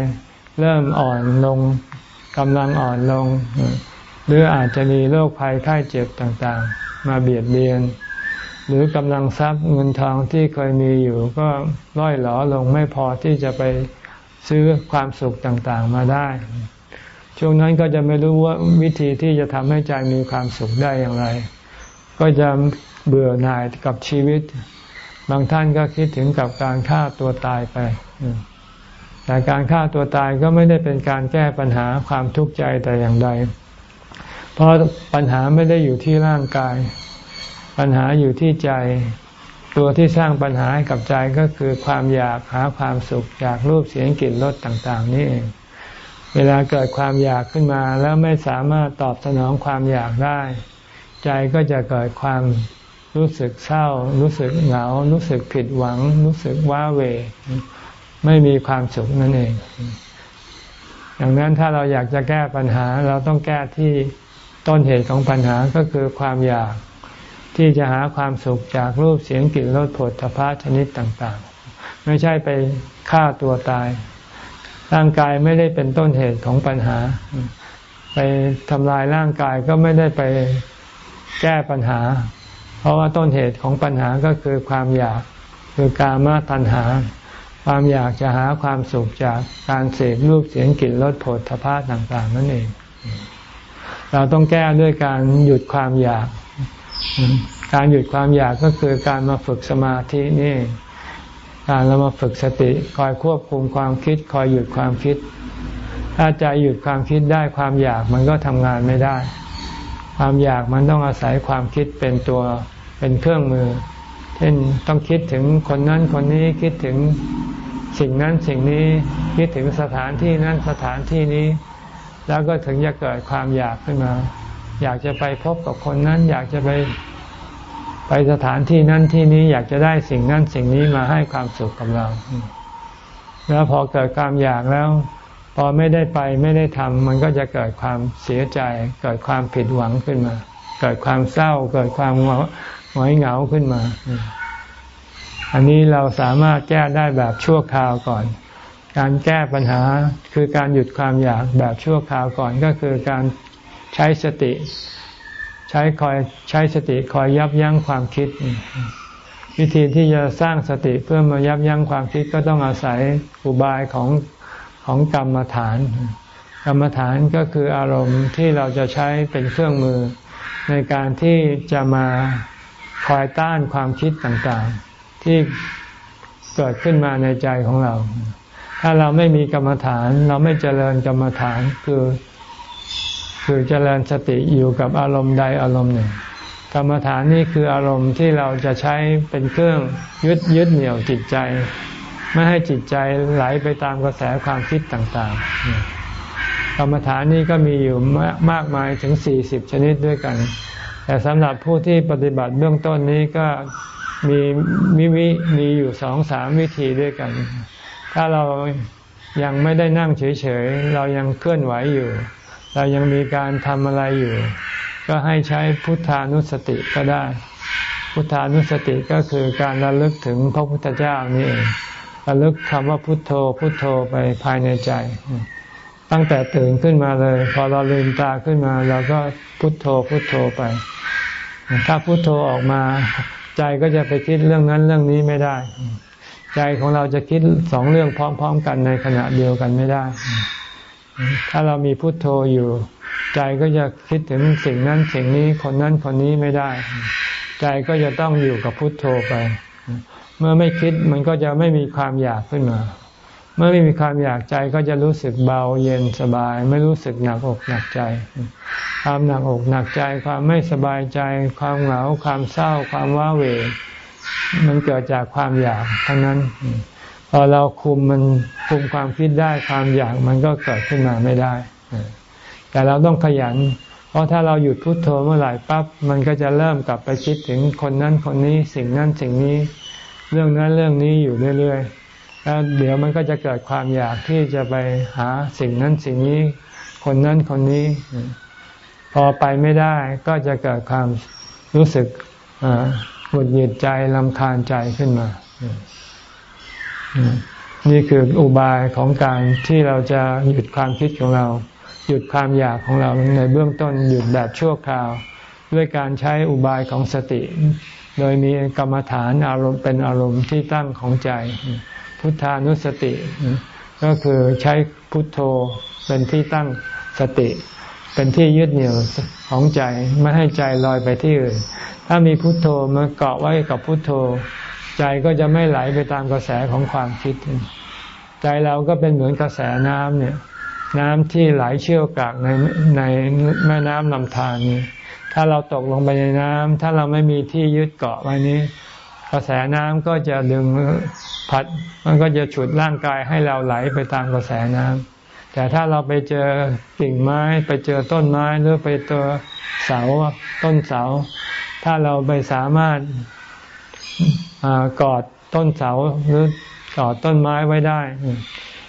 Speaker 1: เริ่มอ่อนลงกำลังอ่อนลง หรืออาจจะมีโรคภัยไข้เจ็บต่างๆ มาเบียดเบียน หรือกำลังทรัพย์เงินทองที่เคยมีอยู่ ก็ร่อยหลอลงไม่พอที่จะไปซื้อความสุขต่างๆมาได้ ช่วงนั้นก็จะไม่รู้ว่าวิธีที่จะทำให้ใจมีความสุขได้อย่างไร ก็จะเบื่อหน่ายกับชีวิต บางท่านก็คิดถึงกับการฆ่าตัวตายไป แต่การฆ่าตัวตายก็ไม่ได้เป็นการแก้ปัญหาความทุกข์ใจแต่อย่างใด เพราะปัญหาไม่ได้อยู่ที่ร่างกาย ปัญหาอยู่ที่ใจ ตัวที่สร้างปัญหาให้กับใจก็คือความอยากหาความสุขจากรูปเสียงกลิ่นรสต่างๆ นี่เองเวลาเกิดความอยากขึ้นมาแล้วไม่สามารถตอบสนองความอยากได้ ใจก็จะเกิดความรู้สึกเศร้า รู้สึกเหงา รู้สึกผิดหวัง รู้สึกว้าเว ไม่มีความสุขนั่นเองอย่างนั้นถ้าเราอยากจะแก้ปัญหา เราต้องแก้ที่ต้นเหตุของปัญหาก็คือความอยาก ที่จะหาความสุขจากรูปเสียงกลิ่นรสผลทพะชนิดต่างๆ ไม่ใช่ไปฆ่าตัวตาย ร่างกายไม่ได้เป็นต้นเหตุของปัญหา ไปทำลายร่างกายก็ไม่ได้ไปแก้ปัญหา เพราะว่าต้นเหตุของปัญหาก็คือความอยากคือกามาตัณหา ความอยากจะหาความสุขจากการเสพรูปเสียงกลิ่นรสผลทพะต่างๆ นั่นเอง เราต้องแก้ด้วยการหยุดความอยาก การหยุดความอยากก็คือการมาฝึกสมาธินี่ การเรามาฝึกสติคอยควบคุมความคิด คอยหยุดความคิด ถ้าใจหยุดความคิดได้ความอยากมันก็ทำงานไม่ได้ ความอยากมันต้องอาศัยความคิดเป็นตัวเป็นเครื่องมือ เช่นต้องคิดถึงคนนั้นคนนี้คิดถึงสิ่งนั้นสิ่งนี้คิดถึงสถานที่นั้นสถานที่นี้ แล้วก็ถึงจะเกิดความอยากขึ้นมา อยากจะไปพบกับคนนั้น อยากจะไปไปสถานที่นั้นที่นี้อยากจะได้สิ่งนั้นสิ่งนี้มาให้ความสุขกับเรา แล้วพอเกิดความอยากแล้ว พอไม่ได้ไปไม่ได้ทำมันก็จะเกิดความเสียใจ เกิดความผิดหวังขึ้นมา เกิดความเศร้า เกิดความหงอยเหงาขึ้นมา อันนี้เราสามารถแก้ได้แบบชั่วคราวก่อน การแก้ปัญหาคือการหยุดความอยากแบบชั่วคราวก่อนก็คือการ ใช้สติ ใช้คอยใช้สติคอยยับยั้งความคิด วิธีที่จะสร้างสติเพื่อมายับยั้งความคิดก็ต้องอาศัยอุบายของของกรรมฐาน กรรมฐานก็คืออารมณ์ที่เราจะใช้เป็นเครื่องมือ ในการที่จะมาคอยต้านความคิดต่างๆ ที่เกิดขึ้นมาในใจของเรา ถ้าเราไม่มีกรรมฐาน เราไม่เจริญกรรมฐานคือ คือเจริญสติอยู่กับอารมณ์ใดอารมณ์หนึ่ง กรรมฐานนี่คืออารมณ์ที่เราจะใช้เป็นเครื่องยึดยึดเหนี่ยวจิตใจ ไม่ให้จิตใจไหลไปตามกระแสความคิดต่างๆ กรรมฐานนี่ก็มีอยู่มากมายถึงสี่สิบชนิดด้วยกัน แต่สำหรับผู้ที่ปฏิบัติเบื้องต้นนี้ก็มีมีวิมีอยู่สองสามวิธีด้วยกัน ถ้าเรายังไม่ได้นั่งเฉยๆ เรายังเคลื่อนไหวอยู่ เรายังมีการทำอะไรอยู่ ก็ให้ใช้พุทธานุสติก็ได้ พุทธานุสติก็คือการระลึกถึงพระพุทธเจ้านี่เองระลึกคำว่าพุทโธ พุทโธไปภายในใจ ตั้งแต่ตื่นขึ้นมาเลย พอเราลืมตาขึ้นมาเราก็พุทโธพุทโธไป ถ้าพุทโธออกมาใจก็จะไปคิดเรื่องนั้นเรื่องนี้ไม่ได้ ใจของเราจะคิดสองเรื่องพร้อม ๆ กันในขณะเดียวกันไม่ได้ ถ้าเรามีพุทโธอยู่ ใจก็จะคิดถึงสิ่งนั้นสิ่งนี้คนนั้นคนนี้ไม่ได้ ใจก็จะต้องอยู่กับพุทโธไป เมื่อไม่คิดมันก็จะไม่มีความอยากขึ้นมา เมื่อไม่มีความอยากใจก็จะรู้สึกเบาเย็นสบาย ไม่รู้สึกหนักอกหนักใจ ความหนักอกหนักใจ ความไม่สบายใจ ความเหงาความเศร้า ความว้าเหวมันเกิดจากความอยากทั้งนั้น พอเราคุมมันคุมความคิดได้ความอยากมันก็เกิดขึ้นมาไม่ได้ แต่เราต้องขยัน เพราะถ้าเราหยุดพุดโทโธเมื่อไหร่ปั๊บมันก็จะเริ่มกลับไปคิดถึงคนนั้นคนนี้สิ่งนั้นสิ่งนี้ เรื่องนั้นเรื่องนี้อยู่เรื่อยๆแล้วเดี๋ยวมันก็จะเกิดความอยากที่จะไปหาสิ่งนั้นสิ่งนี้ คนนั้นคนนี้ พอไปไม่ได้ก็จะเกิดความรู้สึกหงุดหงิดใจลำคาญใจขึ้นมา นี่คืออุบายของการที่เราจะหยุดความคิดของเรา หยุดความอยากของเราในเบื้องต้นหยุดแบบชั่วคราว ด้วยการใช้อุบายของสติ โดยมีกรรมฐานอารมณ์เป็นอารมณ์ที่ตั้งของใจ พุทธานุสติ ก็คือใช้พุทโธเป็นที่ตั้งสติ เป็นที่ยึดเหนี่ยวของใจไม่ให้ใจลอยไปที่อื่น ถ้ามีพุทโธมาเกาะไว้กับพุทโธ ใจก็จะไม่ไหลไปตามกระแสของความคิด ใจเราก็เป็นเหมือนกระแสน้ำเนี่ย น้ำที่ไหลเชี่ยวกรากในในแม่น้ำลำธารนี้ ถ้าเราตกลงไปในน้ำถ้าเราไม่มีที่ยึดเกาะไว้นี้ กระแสน้ำก็จะดึงพัด มันก็จะฉุดร่างกายให้เราไหลไปตามกระแสน้ำแต่ถ้าเราไปเจอกิ่งไม้ ไปเจอต้นไม้หรือไปเจอเสาต้นเสา ถ้าเราไปสามารถ กอดต้นเสาหรือกอดต้นไม้ไว้ได้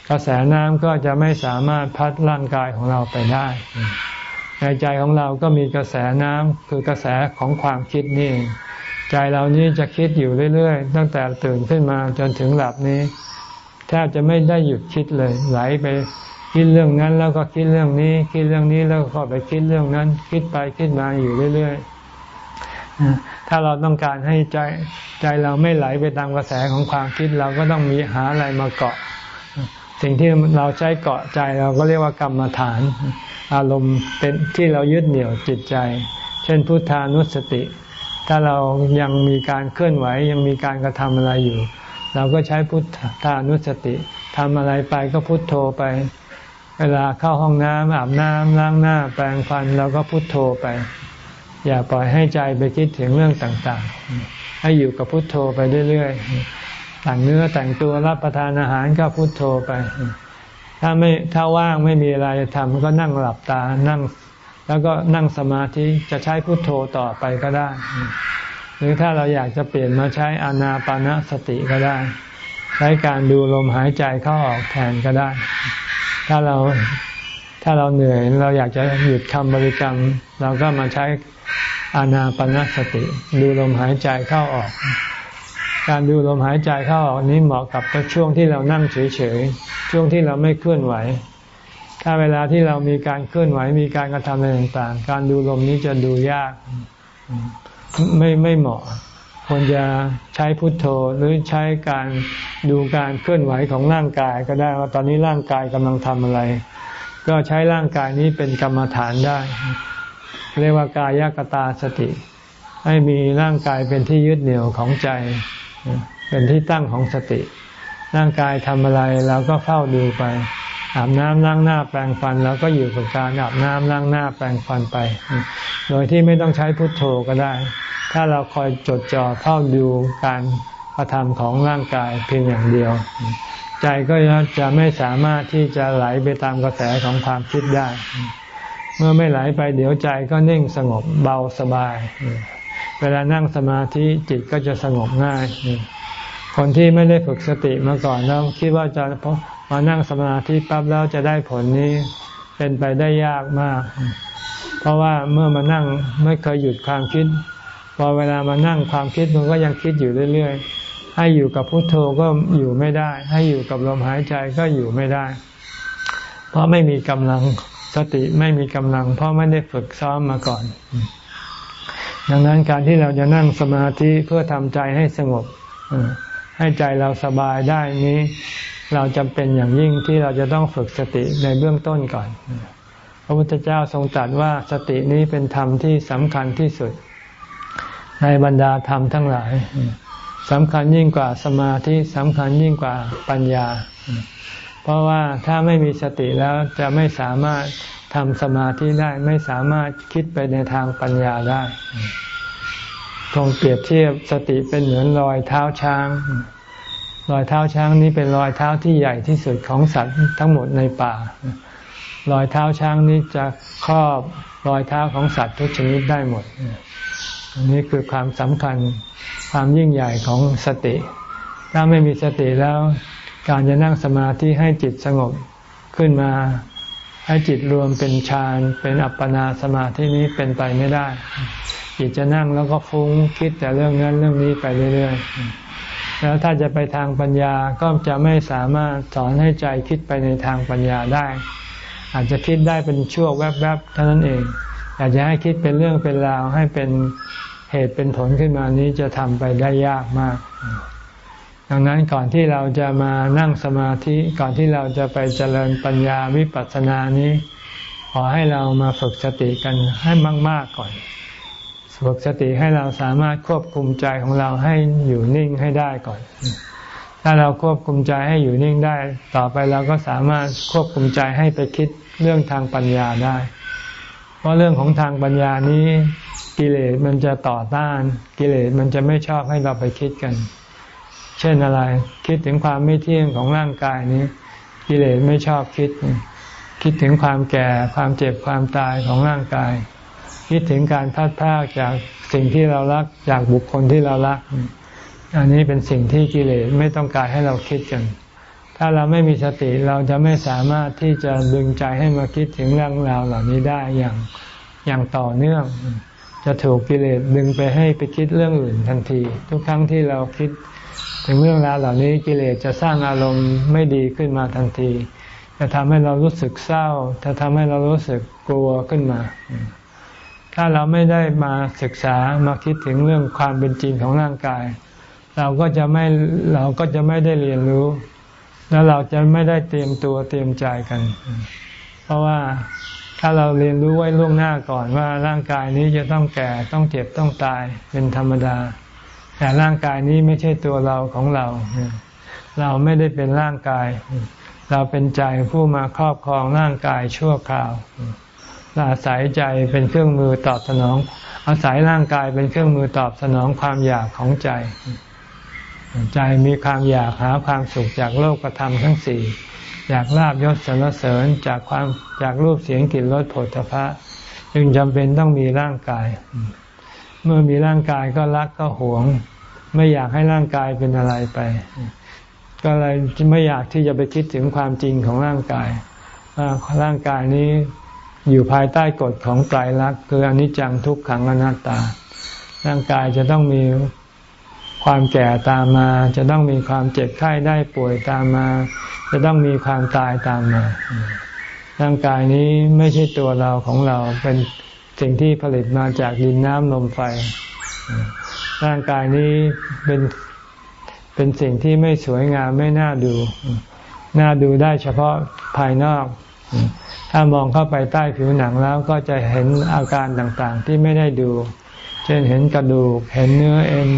Speaker 1: กระแสน้ำก็จะไม่สามารถพัดร่างกายของเราไปได้ ในใจของเราก็มีกระแสน้ำคือกระแสของความคิดนี่ใจเรานี้จะคิดอยู่เรื่อยๆ ตั้งแต่ตื่นขึ้นมาจนถึงหลับนี้แทบจะไม่ได้หยุดคิดเลย ไหลไปคิดเรื่องนั้นแล้วก็คิดเรื่องนี้ คิดเรื่องนี้แล้วก็ไปคิดเรื่องนั้น คิดไปคิดมาอยู่เรื่อยๆ ถ้าเราต้องการให้ใจใจเราไม่ไหลไปตามกระแสของความคิดเราก็ต้องมีหาอะไรมาเกาะ สิ่งที่เราใช้เกาะใจเราก็เรียกว่ากรรมฐาน อารมณ์เป็นที่เรายึดเหนี่ยวจิตใจ เช่นพุทธานุสติ ถ้าเรายังมีการเคลื่อนไหวยังมีการกระทำอะไรอยู่ เราก็ใช้พุทธานุสติทำอะไรไปก็พุทโธไป เวลาเข้าห้องน้ำอาบน้ำล้างหน้า แปรงฟันเราก็พุทโธไป อย่าปล่อยให้ใจไปคิดถึงเรื่องต่างๆ ให้อยู่กับพุทโธไปเรื่อยๆแต่งเนื้อแต่งตัวรับประทานอาหารก็พุทโธไป ถ้าไม่ถ้าว่างไม่มีอะไรทำก็นั่งหลับตานั่ง แล้วก็นั่งสมาธิจะใช้พุทโธต่อไปก็ได้ หรือถ้าเราอยากจะเปลี่ยนมาใช้อานาปานาสติก็ได้ ใช้การดูลมหายใจเข้าออกแทนก็ได้ ถ้าเราถ้าเราเหนื่อยเราอยากจะหยุดคำบริกรรม เราก็มาใช้ อานาปนสติ ดูลมหายใจเข้าออก การดูลมหายใจเข้าออกนี้เหมาะกับช่วงที่เรานั่งเฉยๆช่วงที่เราไม่เคลื่อนไหว ถ้าเวลาที่เรามีการเคลื่อนไหวมีการกระทำอะไรต่างๆ การดูลมนี้จะดูยากไม่ไม่เหมาะควรจะใช้พุทโธหรือใช้การดูการเคลื่อนไหวของร่างกายก็ได้ว่าตอนนี้ร่างกายกำลังทำอะไร ก็ใช้ร่างกายนี้เป็นกรรมฐานได้ เรียกว่ากายกตาสติ ให้มีร่างกายเป็นที่ยึดเหนี่ยวของใจ เป็นที่ตั้งของสติ ร่างกายทำอะไรเราก็เฝ้าดูไป อาบน้ำล้างหน้าแปรงฟันเราก็อยู่กับการอาบน้ำล้างหน้าแปรงฟันไป โดยที่ไม่ต้องใช้พุทโธก็ได้ ถ้าเราคอยจดจ่อเฝ้าดูการกระทำของร่างกายเพียงอย่างเดียว ใจก็จะไม่สามารถที่จะไหลไปตามกระแสของความคิดได้ มื่อไม่ไหลไปเดี๋ยวใจก็นิ่งสงบเบาสบาย เวลานั่งสมาธิจิตก็จะสงบง่าย คนที่ไม่ได้ฝึกสติมาก่อนแล้วคิดว่าจะมานั่งสมาธิปั๊บแล้วจะได้ผลนี้เป็นไปได้ยากมาก เพราะว่าเมื่อมานั่งไม่เคยหยุดความคิด พอเวลามานั่งความคิดมันก็ยังคิดอยู่เรื่อย ๆ ให้อยู่กับพุโทโธก็อยู่ไม่ได้ ให้อยู่กับลมหายใจก็อยู่ไม่ได้ เพราะไม่มีกำลัง สติไม่มีกำลัง เพราะไม่ได้ฝึกซ้อมมาก่อน ดังนั้นการที่เราจะนั่งสมาธิเพื่อทำใจให้สงบให้ใจเราสบายได้นี้ เราจำเป็นอย่างยิ่งที่เราจะต้องฝึกสติในเบื้องต้นก่อน พระพุทธเจ้าทรงตรัสว่าสตินี้เป็นธรรมที่สำคัญที่สุด ในบรรดาธรรมทั้งหลายสำคัญยิ่งกว่าสมาธิสำคัญยิ่งกว่าปัญญา เพราะว่าถ้าไม่มีสติแล้วจะไม่สามารถทำสมาธิได้ไม่สามารถคิดไปในทางปัญญาได้ทรงเปรียบเทียบสติเป็นเหมือนรอยเท้าช้าง รอยเท้าช้างนี้เป็นรอยเท้าที่ใหญ่ที่สุดของสัตว์ทั้งหมดในป่า รอยเท้าช้างนี้จะครอบรอยเท้าของสัตว์ทุกชนิดได้หมด อันนี้คือความสำคัญความยิ่งใหญ่ของสติ ถ้าไม่มีสติแล้ว การจะนั่งสมาธิให้จิตสงบขึ้นมาให้จิตรวมเป็นฌานเป็นอัปปนาสมาธินี้เป็นไปไม่ได้ จิตจะนั่งแล้วก็ฟุ้งคิดแต่เรื่องนั้นเรื่องนี้ไปเรื่อยๆ แล้วถ้าจะไปทางปัญญาก็จะไม่สามารถสอนให้ใจคิดไปในทางปัญญาได้ อาจจะคิดได้เป็นชั่วแวบๆเท่านั้นเอง อยากจะให้คิดเป็นเรื่องเป็นราวให้เป็นเหตุเป็นผลขึ้นมานี้จะทำไปได้ยากมาก ดังนั้นก่อนที่เราจะมานั่งสมาธิก่อนที่เราจะไปเจริญปัญญาวิปัสสนานี้ ขอให้เรามาฝึกสติกันให้มากๆก่อน ฝึกสติให้เราสามารถควบคุมใจของเราให้อยู่นิ่งให้ได้ก่อน ถ้าเราควบคุมใจให้อยู่นิ่งได้ ต่อไปเราก็สามารถควบคุมใจให้ไปคิดเรื่องทางปัญญาได้ เพราะเรื่องของทางปัญญานี้กิเลสมันจะต่อต้าน กิเลสมันจะไม่ชอบให้เราไปคิดกัน เช่นอะไร คิดถึงความไม่เที่ยงของร่างกายนี้ กิเลสไม่ชอบคิด คิดถึงความแก่ความเจ็บความตายของร่างกาย คิดถึงการพัดพากจากสิ่งที่เรารักจากบุคคลที่เรารัก อันนี้เป็นสิ่งที่กิเลสไม่ต้องการให้เราคิดกัน ถ้าเราไม่มีสติเราจะไม่สามารถที่จะดึงใจให้มาคิดถึงเรื่องราวเหล่านี้ได้อย่างอย่างต่อเนื่องจะถูกกิเลสดึงไปให้ไปคิดเรื่องอื่นทันที ทุกครั้งที่เราคิด ถึงเรื่องราวเหล่านี้กิเลสจะสร้างอารมณ์ไม่ดีขึ้นมาทันที จะทำให้เรารู้สึกเศร้า จะทำให้เรารู้สึกกลัวขึ้นมา ถ้าเราไม่ได้มาศึกษามาคิดถึงเรื่องความเป็นจริงของร่างกาย เราก็จะไม่เราก็จะไม่ได้เรียนรู้ แล้วเราจะไม่ได้เตรียมตัวเตรียมใจกัน เพราะว่าถ้าเราเรียนรู้ไว้ล่วงหน้าก่อนว่าร่างกายนี้จะต้องแก่ต้องเจ็บต้องตายเป็นธรรมดา แต่ร่างกายนี้ไม่ใช่ตัวเราของเรา เราไม่ได้เป็นร่างกาย เราเป็นใจผู้มาครอบครองร่างกายชั่วคราวอาศัยใจเป็นเครื่องมือตอบสนอง อาศัยร่างกายเป็นเครื่องมือตอบสนองความอยากของใจ ใจมีความอยากหาความสุขจากโลกธรรมทั้งสี่จากลาบยศสรรเสริญจากความจากรูปเสียงกลิ่นรสผลพระจึงจำเป็นต้องมีร่างกาย เมื่อมีร่างกายก็รักก็หวง ไม่อยากให้ร่างกายเป็นอะไรไป ก็เลยไม่อยากที่จะไปคิดถึงความจริงของร่างกายว่าร่างกายนี้อยู่ภายใต้กฎของไตรลักษณ์คืออนิจจังทุกขังอนัตตา ร่างกายจะต้องมีความแก่ตามมา จะต้องมีความเจ็บไข้ได้ป่วยตามมา จะต้องมีความตายตามมา ร่างกายนี้ไม่ใช่ตัวเราของเราเป็นสิ่งที่ผลิตมาจากดินน้ำลมไฟ ร่างกายนี้เป็นเป็นสิ่งที่ไม่สวยงามไม่น่าดู น่าดูได้เฉพาะภายนอก ถ้ามองเข้าไปใต้ผิวหนังแล้วก็จะเห็นอาการต่างๆ ที่ไม่ได้ดู เช่นเห็นกระดูก เห็นเนื้อเอ็น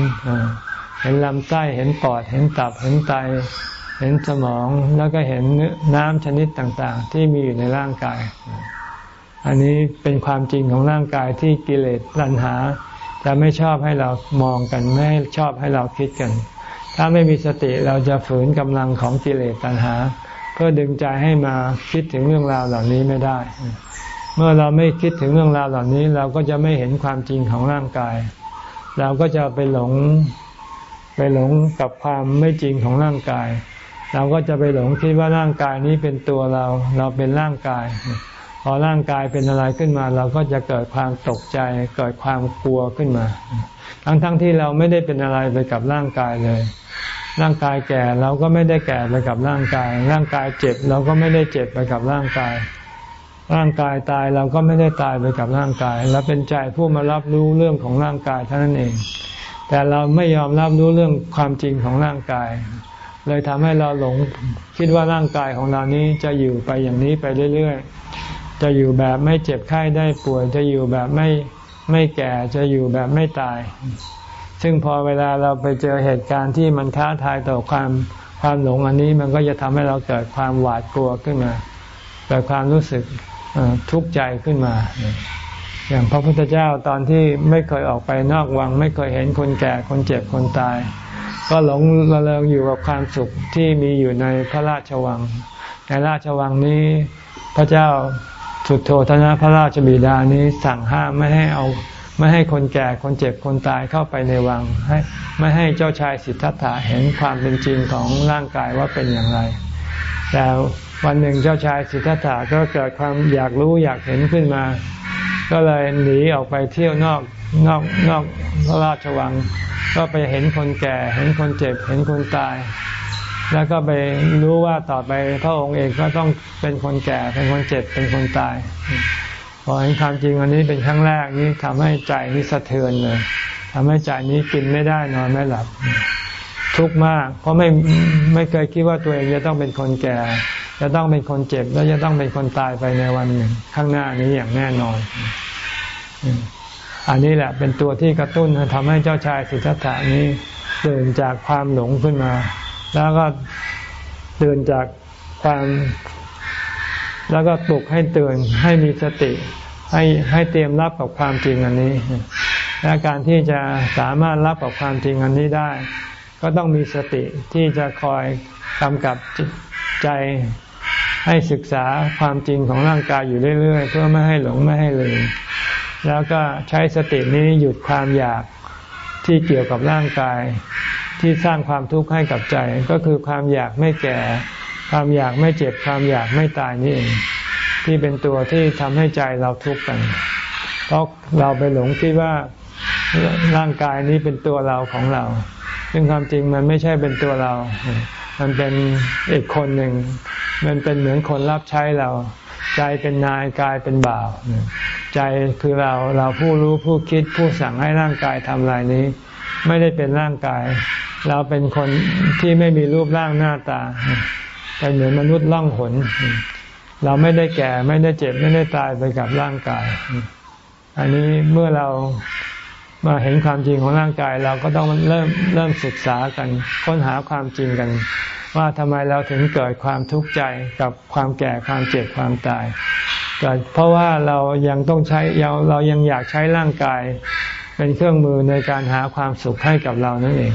Speaker 1: เห็นลำไส้เห็นปอด เห็นตับเห็นไต เห็นสมองแล้วก็เห็นน้ำชนิดต่างๆ ที่มีอยู่ในร่างกาย อันนี้เป็นความจริงของร่างกายที่กิเลสตัณหา จะไม่ชอบให้เรามองกัน ไม่ชอบให้เราคิดกัน ถ้าไม่มีสติเราจะฝืนกำลังของกิเลสตัณหา เพื่อดึงใจให้มาคิดถึงเรื่องราวเหล่านี้ไม่ได้ เมื่อเราไม่คิดถึงเรื่องราวเหล่านี้ เราก็จะไม่เห็นความจริงของร่างกาย เราก็จะไปหลงไปหลงกับความไม่จริงของร่างกาย เราก็จะไปหลงคิดว่าร่างกายนี้เป็นตัวเรา เราเป็นร่างกาย พอร่างกายเป็นอะไรขึ้นมา เราก็จะเกิดความตกใจ เกิดความกลัวขึ้นมา ทั้งๆทที่เราไม่ได้เป็นอะไรไปกับร่างกายเลย ร่างกายแก่เราก็ไม่ได้แก่ไปกับร่างกาย ร่างกายเจ็บเราก็ไม่ได้เจ็บไปกับร่างกาย ร่างกายตายเราก็ไม่ได้ตายไปกับร่างกายเราเป็นใจผู้มารับรู้เรื่องของร่างกายเท่านั้นเอง แต่เราไม่ยอมรับรู้เรื่องความจริงของร่างกายเลยทำให้เราหลงคิดว่าร่างกายของเรานี้จะอยู่ไปอย่างนี้ไปเรื่อยๆ จะอยู่แบบไม่เจ็บไข้ได้ป่วย จะอยู่แบบไม่ไม่แก่จะอยู่แบบไม่ตาย ซึ่งพอเวลาเราไปเจอเหตุการณ์ที่มันท้าทายต่อความความหลงอันนี้มันก็จะทำให้เราเกิดความหวาดกลัวขึ้นมาเกิดความรู้สึกทุกข์ใจขึ้นมา อย่างพระพุทธเจ้าตอนที่ไม่เคยออกไปนอกวัง ไม่เคยเห็นคนแก่คนเจ็บคนตาย ก็หลงระเริงอยู่กับความสุขที่มีอยู่ในพระราชวัง ในราชวังนี้พระเจ้า สุดโทธนะพระราชบิดานี้สั่งห้ามไม่ให้เอาไม่ให้คนแก่คนเจ็บคนตายเข้าไปในวังให้ไม่ให้เจ้าชายสิทธัตถะเห็นความเป็นจริงของร่างกายว่าเป็นอย่างไร แต่วันหนึ่งเจ้าชายสิทธัตถะก็เกิดความอยากรู้อยากเห็นขึ้นมา ก็เลยหนีออกไปเที่ยวนอกนอกนอกพระราชวัง ก็ไปเห็นคนแก่ เห็นคนเจ็บเห็นคนตาย แล้วก็ไปรู้ว่าต่อไปพระองค์เองก็ต้องเป็นคนแก่เป็นคนเจ็บเป็นคนตายพอเห็นความจริงอันนี้เป็นครั้งแรกนี้ทำให้ใจนี้สะเทือนเลยทำให้ใจนี้กินไม่ได้นอนไม่หลับ ทุกข์มาก เพราะไม่ไม่เคยคิดว่าตัวเองจะต้องเป็นคนแก่ จะต้องเป็นคนเจ็บ แล้วจะต้องเป็นคนตายไปในวันหนึ่ง ข้างหน้านี้อย่างแน่นอน อันนี้แหละเป็นตัวที่กระตุ้นทำให้เจ้าชายสิทธัตถานี้เดินจากความหลงขึ้นมา แล้วก็เดินจากความแล้วก็ปลุกให้เตือนให้มีสติ ให้ให้เตรียมรับกับความจริงอันนี้ และการที่จะสามารถรับกับความจริงอันนี้ได้ ก็ต้องมีสติที่จะคอยกำกับใจให้ศึกษาความจริงของร่างกายอยู่เรื่อย ๆ เพื่อไม่ให้หลงไม่ให้ลืมแล้วก็ใช้สตินี้หยุดความอยากที่เกี่ยวกับร่างกาย ที่สร้างความทุกข์ให้กับใจก็คือความอยากไม่แก่ ความอยากไม่เจ็บ ความอยากไม่ตายนี่เองที่เป็นตัวที่ทำให้ใจเราทุกข์กัน เพราะเราไปหลงคิดว่าร่างกายนี้เป็นตัวเราของเรา ซึ่งความจริงมันไม่ใช่เป็นตัวเรา มันเป็นอีกคนหนึ่ง มันเป็นเหมือนคนรับใช้เรา ใจเป็นนายกายเป็นบ่าว ใจคือเรา เราผู้รู้ผู้คิดผู้สั่งให้ร่างกายทำอะไรนี้ ไม่ได้เป็นร่างกาย เราเป็นคนที่ไม่มีรูปร่างหน้าตา เป็นเหมือนมนุษย์ล่องหน เราไม่ได้แก่ไม่ได้เจ็บไม่ได้ตายไปกับร่างกาย อันนี้เมื่อเรามาเห็นความจริงของร่างกาย เราก็ต้องเริ่มเริ่มศึกษากัน ค้นหาความจริงกัน ว่าทำไมเราถึงเกิดความทุกข์ใจกับความแก่ความเจ็บความตายเกิดเพราะว่าเรายังต้องใช้เราเรายังอยากใช้ร่างกาย เป็นเครื่องมือในการหาความสุขให้กับเรานั่นเอง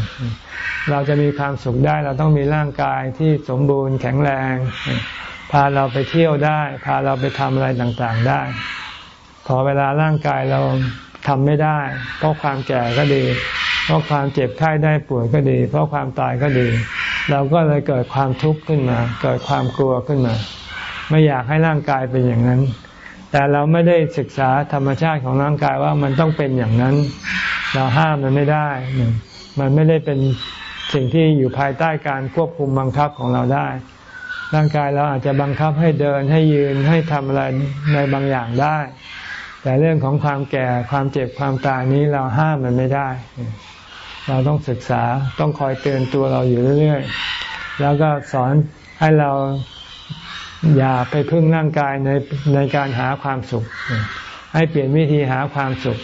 Speaker 1: เราจะมีความสุขได้เราต้องมีร่างกายที่สมบูรณ์แข็งแรง พาเราไปเที่ยวได้ พาเราไปทำอะไรต่างๆได้ พอเวลาร่างกายเราทำไม่ได้ เพราะความแก่ก็ดี เพราะความเจ็บไข้ได้ป่วยก็ดี เพราะความตายก็ดี เราก็เลยเกิดความทุกข์ขึ้นมา เกิดความกลัวขึ้นมา ไม่อยากให้ร่างกายเป็นอย่างนั้น แต่เราไม่ได้ศึกษาธรรมชาติของร่างกายว่ามันต้องเป็นอย่างนั้น เราห้ามมันไม่ได้ มันไม่ได้เป็นสิ่งที่อยู่ภายใต้การควบคุมบังคับของเราได้ ร่างกายเราอาจจะบังคับให้เดินให้ยืนให้ทำอะไรในบางอย่างได้ แต่เรื่องของความแก่ความเจ็บความตายนี้เราห้ามมันไม่ได้ เราต้องศึกษาต้องคอยเตือนตัวเราอยู่เรื่อยๆ แล้วก็สอนให้เรา อย่าไปพึ่งร่างกายในในการหาความสุข ให้เปลี่ยนวิธีหาความสุข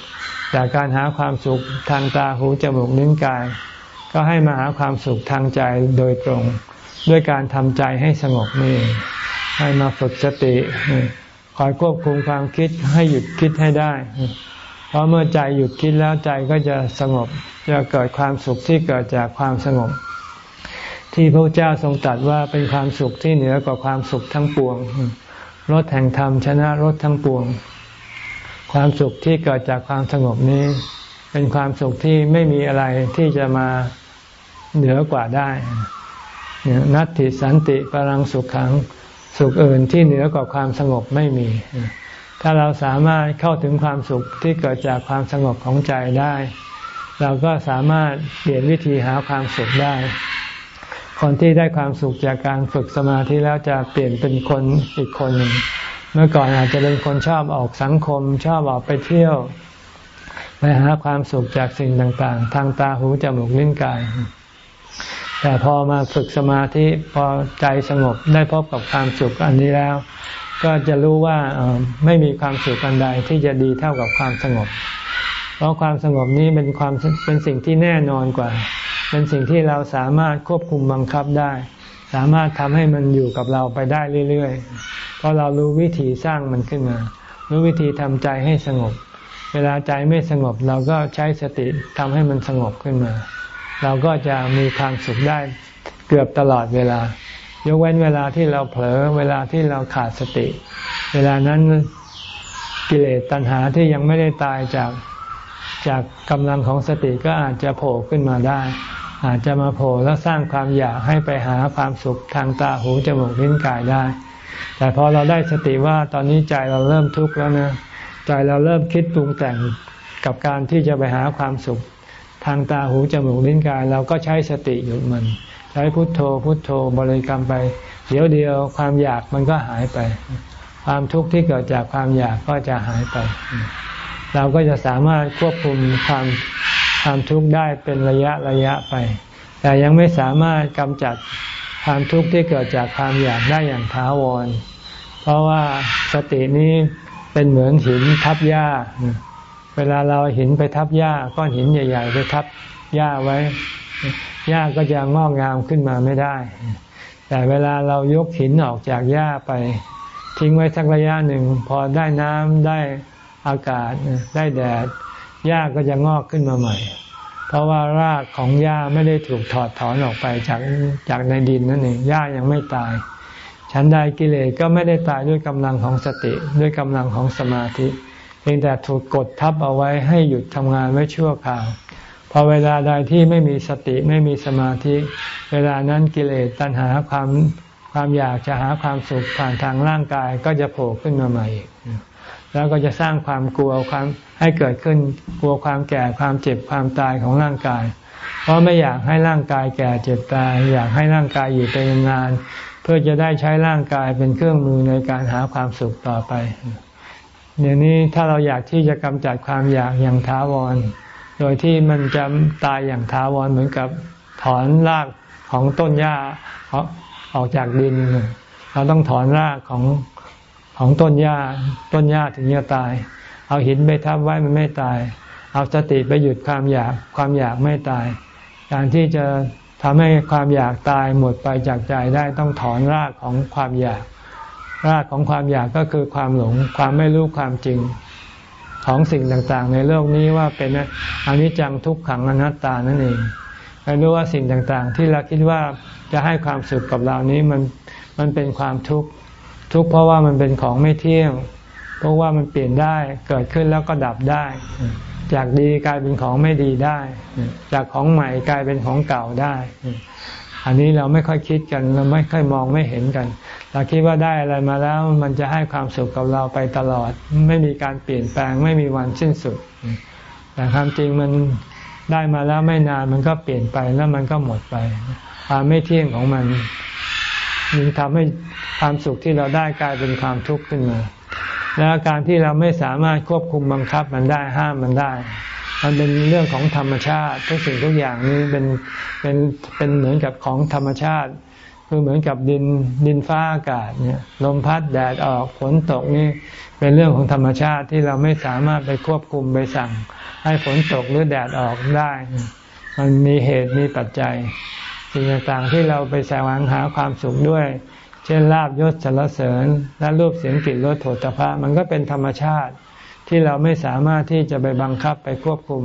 Speaker 1: จากการหาความสุขทางตาหูจมูกนิ้วกาย ก็ให้มาหาความสุขทางใจโดยตรง ด้วยการทำใจให้สงบนี่ให้มาฝึกสติคอยควบคุมความคิดให้หยุดคิดให้ได้ เพราะเมื่อใจหยุดคิดแล้วใจก็จะสงบจะเกิดความสุขที่เกิดจากความสงบ ที่พระเจ้าทรงตรัสว่าเป็นความสุขที่เหนือกว่าความสุขทั้งปวงรถแห่งธรรมชนะรถทั้งปวง ความสุขที่เกิดจากความสงบนี้ เป็นความสุขที่ไม่มีอะไรที่จะมาเหนือกว่าได้นัตติสันติปรังสุขขังสุขอื่นที่เหนือกว่าความสงบไม่มี ถ้าเราสามารถเข้าถึงความสุขที่เกิดจากความสงบของใจได้ เราก็สามารถเปลี่ยนวิธีหาความสุขได้ คนที่ได้ความสุขจากการฝึกสมาธิแล้วจะเปลี่ยนเป็นคนอีกคนหนึ่งเมื่อก่อนอาจจะเป็นคนชอบออกสังคม ชอบออกไปเที่ยว ไปหาความสุขจากสิ่งต่างๆ ทางตาหูจมูกลิ้นกาย แต่พอมาฝึกสมาธิพอใจสงบได้พบกับความสุขอันนี้แล้ว ก็จะรู้ว่าไม่มีความสุขอันใดที่จะดีเท่ากับความสงบ เพราะความสงบนี้เป็นความเป็นสิ่งที่แน่นอนกว่า เป็นสิ่งที่เราสามารถควบคุมบังคับได้ สามารถทำให้มันอยู่กับเราไปได้เรื่อยๆ เพราะเรารู้วิธีสร้างมันขึ้นมา รู้วิธีทำใจให้สงบ เวลาใจไม่สงบเราก็ใช้สติทำให้มันสงบขึ้นมา เราก็จะมีความสุขได้เกือบตลอดเวลายกเว้นเวลาที่เราเผลอเวลาที่เราขาดสติ เวลานั้นกิเลสตัณหาที่ยังไม่ได้ตายจาก จากกำลังของสติก็อาจจะโผล่ขึ้นมาได้ อาจจะมาโผล่แล้วสร้างความอยากให้ไปหาความสุขทางตาหูจมูกลิ้นกายได้ แต่พอเราได้สติว่าตอนนี้ใจเราเริ่มทุกข์แล้วนะใจเราเริ่มคิดปรุงแต่งกับการที่จะไปหาความสุข ทางตาหูจมูกลิ้นกาย เราก็ใช้สติหยุดมัน ใช้พุทโธพุทโธบริกรรมไป เดี๋ยวเดียวความอยากมันก็หายไป ความทุกข์ที่เกิดจากความอยากก็จะหายไป เราก็จะสามารถควบคุมความความทุกข์ได้เป็นระยะระยะไป แต่ยังไม่สามารถกำจัดความทุกข์ที่เกิดจากความอยากได้อย่างท้าวร เพราะว่าสตินี้เป็นเหมือนหินทับหญ้า เวลาเราหินไปทับหญ้าก้อนหินใหญ่ ๆ ไปทับหญ้าไว้หญ้าก็จะงอกงามขึ้นมาไม่ได้ แต่เวลาเรายกหินออกจากหญ้าไป ทิ้งไว้สักระยะหนึ่ง พอได้น้ำได้ อากาศได้แดดหญ้าก็จะงอกขึ้นมาใหม่ เพราะว่ารากของหญ้าไม่ได้ถูกถอดถอนออกไปจากจากในดินนั่นเองหญ้ายังไม่ตายฉันใดกิเลสก็ไม่ได้ตายด้วยกำลังของสติด้วยกำลังของสมาธิ เพียงแต่ถูกกดทับเอาไว้ให้หยุดทำงานไว้ชั่วคราวพอเวลาใดที่ไม่มีสติไม่มีสมาธิ เวลานั้นกิเลสตัณหาความความอยากจะหาความสุขผ่านทางร่างกายก็จะโผล่ขึ้นมาใหม่ แล้วก็จะสร้างความกลัวความให้เกิดขึ้นกลัวความแก่ความเจ็บความตายของร่างกาย เพราะไม่อยากให้ร่างกายแก่เจ็บตาย อยากให้ร่างกายอยู่ไปนาน เพื่อจะได้ใช้ร่างกายเป็นเครื่องมือในการหาความสุขต่อไปเดี๋ยวนี้ถ้าเราอยากที่จะกำจัดความอยากอย่างท้าวร โดยที่มันจะตายอย่างท้าวรเหมือนกับถอนรากของต้นหญ้าออกจากดิน เราต้องถอนรากของ ของต้นหญ้าต้นหญ้าถึงจะตาย เอาหินไปทับไว้มันไม่ตาย เอาสติไปหยุดความอยากความอยากไม่ตาย การที่จะทำให้ความอยากตายหมดไปจากใจได้ต้องถอนรากของความอยาก รากของความอยากก็คือความหลง ความไม่รู้ความจริงของสิ่งต่างๆ ในโลกนี้ว่าเป็นอนิจจังทุกขังอนัตตานั่นเองไม่รู้ว่าสิ่งต่างๆ ที่เราคิดว่าจะให้ความสุขกับเรานี้มันมันเป็นความทุกข์ ทุกข์เพราะว่ามันเป็นของไม่เที่ยงเพราะว่ามันเปลี่ยนได้เกิดขึ้นแล้วก็ดับได้ จากดีกลายเป็นของไม่ดีได้ จากของใหม่กลายเป็นของเก่าได้ อันนี้เราไม่ค่อยคิดกันเราไม่ค่อยมองไม่เห็นกัน เราคิดว่าได้อะไรมาแล้วมันจะให้ความสุขกับเราไปตลอด ไม่มีการเปลี่ยนแปลงไม่มีวันสิ้นสุด แต่ความจริงมันได้มาแล้วไม่นานมันก็เปลี่ยนไปแล้วมันก็หมดไปความไม่เที่ยงของมัน มันทำให้ความสุขที่เราได้กลายเป็นความทุกข์ขึ้นมา และการที่เราไม่สามารถควบคุมบังคับมันได้ห้ามมันได้ มันเป็นเรื่องของธรรมชาติทุกสิ่งทุกอย่างนี้เป็นเป็นเป็นเหมือนกับของธรรมชาติ คือเหมือนกับดินดินฟ้าอากาศเนี่ยลมพัดแดดออกฝนตกนี่เป็นเรื่องของธรรมชาติที่เราไม่สามารถไปควบคุมไปสั่ง ให้ฝนตกหรือแดดออกได้ มันมีเหตุมีปัจจัย สิ่งต่างๆที่เราไปแสวงหาความสุขด้วย เช่นลาบยศสรรเสริญ และรูปเสียงกลิ่นรสโผฏฐะมันก็เป็นธรรมชาติที่เราไม่สามารถที่จะไปบังคับไปควบคุม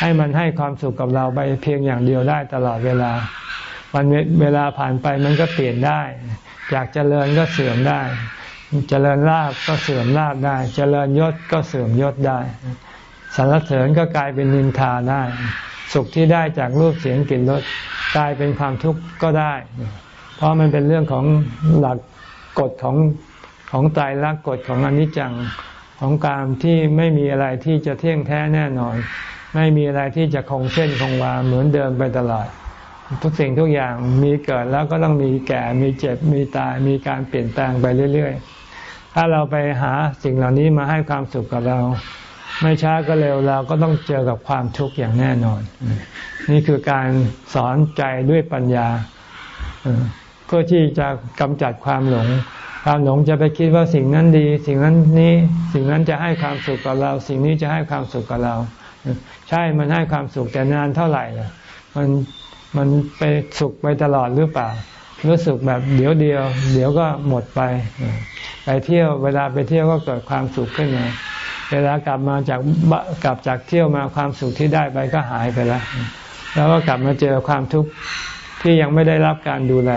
Speaker 1: ให้มันให้ความสุขกับเราไปเพียงอย่างเดียวได้ตลอดเวลา วันเวลาผ่านไปมันก็เปลี่ยนได้ จากเจริญก็เสื่อมได้ เจริญลาบก็เสื่อมลาบได้ เจริญยศก็เสื่อมยศได้สรรเสริญก็กลายเป็นนินทาได้ สุขที่ได้จากรูปเสียงกลิ่นรสกลายเป็นความทุกข์ก็ได้ เพราะมันเป็นเรื่องของหลักกฎของของตายรักกฎของอนิจจังของการที่ไม่มีอะไรที่จะเที่ยงแท้แน่นอน ไม่มีอะไรที่จะคงเส้นคงวาเหมือนเดิมไปตลอด ทุกสิ่งทุกอย่างมีเกิดแล้วก็ต้องมีแก่มีเจ็บมีตายมีการเปลี่ยนแปลงไปเรื่อย ๆ ถ้าเราไปหาสิ่งเหล่านี้มาให้ความสุขกับเรา ไม่ช้าก็เร็วเราก็ต้องเจอกับความทุกข์อย่างแน่นอน นี่คือการสอนใจด้วยปัญญาเพื่อที่จะกำจัดความหลง ความหลงจะไปคิดว่าสิ่งนั้นดี สิ่งนั้นนี้สิ่งนั้นจะให้ความสุขกับเรา สิ่งนี้จะให้ความสุขกับเรา ใช่มันให้ความสุขแต่นานเท่าไหร่ล่ะมันมันไปสุขไปตลอดหรือเปล่ารู้สึกแบบเดี๋ยวเดียว เดี๋ยวก็หมดไป ไปเที่ยวเวลาไปเที่ยวก็เกิดความสุขขึ้นมา เวลากลับมาจากกลับจากเที่ยวมาความสุขที่ได้ไปก็หายไปแล้ว แล้วก็กลับมาเจอความทุกข์ที่ยังไม่ได้รับการดูแล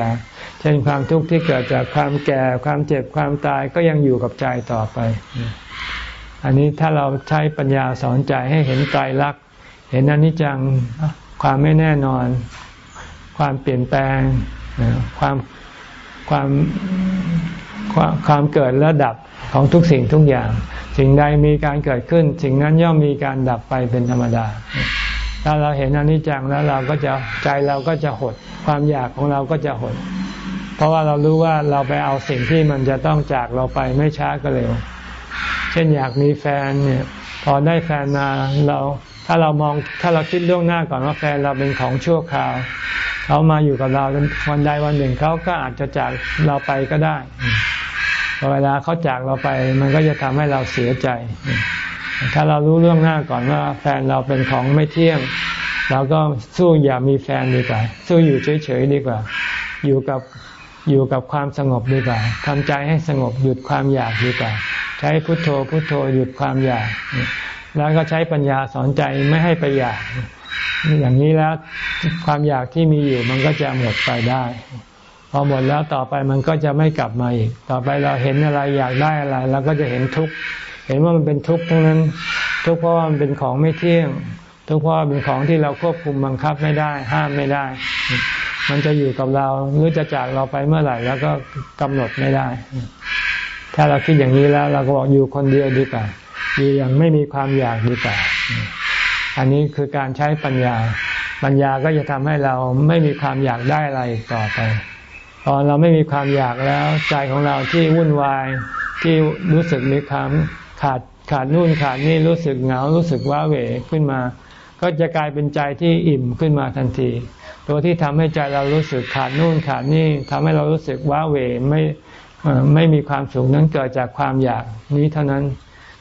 Speaker 1: เช่นความทุกข์ที่เกิดจากความแก่ ความเจ็บความตายก็ยังอยู่กับใจต่อไป อันนี้ถ้าเราใช้ปัญญาสอนใจให้เห็นไตรลักษณ์เห็นอนิจจังความไม่แน่นอน ความเปลี่ยนแปลงความความความเกิดและดับของทุกสิ่งทุกอย่าง สิ่งใดมีการเกิดขึ้น สิ่งนั้นย่อมมีการดับไปเป็นธรรมดา ถ้าเราเห็นอนิจจังแล้วเราก็จะใจเราก็จะหด ความอยากของเราก็จะหด เพราะว่าเรารู้ว่าเราไปเอาสิ่งที่มันจะต้องจากเราไปไม่ช้าก็เร็ว เช่นอยากมีแฟนเนี่ยพอได้แฟนมาเราถ้าเรามองถ้าเราคิดล่วงหน้าก่อนว่าแฟนเราเป็นของชั่วคราวเขามาอยู่กับเราวันใดวันหนึ่งเขาก็อาจจะจากเราไปก็ได้ พอเวลาเขาจากเราไป มันก็จะทำให้เราเสียใจ ถ้าเรารู้เรื่องหน้าก่อนว่า แฟนเราเป็นของไม่เที่ยงเราก็สู้อย่ามีแฟนดีกว่า สู้อยู่เฉยๆดีกว่า อยู่กับอยู่กับความสงบดีกว่าทำใจให้สงบหยุดความอยากดีกว่า ใช้พุทโธพุทโธหยุดความอยาก แล้วก็ใช้ปัญญาสอนใจไม่ให้ไปอยาก อย่างนี้แล้วความอยากที่มีอยู่มันก็จะหมดไปได้ อหมดแล้วต่อไปมันก็จะไม่กลับมาอีก ต่อไปเราเห็นอะไรอยากได้อะไรเราก็จะเห็นทุกข์เห็นว่ามันเป็นทุกข์ทั้งนั้น ทุกข์เพราะว่ามันเป็นของไม่เที่ยง ทุกข์เพราะเป็นของที่เราควบคุมบังคับไม่ได้ ห้ามไม่ได้ มันจะอยู่กับเราหรือจะจากเราไปเมื่อไหร่ แล้วก็กำหนดไม่ได้ ถ้าเราคิดอย่างนี้แล้วเราก็บอกอยู่คนเดียวดีกว่าอยู่อย่างไม่มีความอยากดีกว่าอันนี้คือการใช้ปัญญา ปัญญาก็จะทำให้เราไม่มีความอยากได้อะไรต่อไป พอเราไม่มีความอยากแล้ว ใจของเราที่วุ่นวายที่รู้สึกมีความขาดขาดนู่นขาดนี่รู้สึกเหงารู้สึกว้าเหวขึ้นมา ก็จะกลายเป็นใจที่อิ่มขึ้นมาทันที ตัวที่ทำให้ใจเรารู้สึกขาดนู่นขาดนี่ทำให้เรารู้สึกว้าเหวไม่ไม่มีความสุขนั้นเกิดจากความอยากนี้เท่านั้น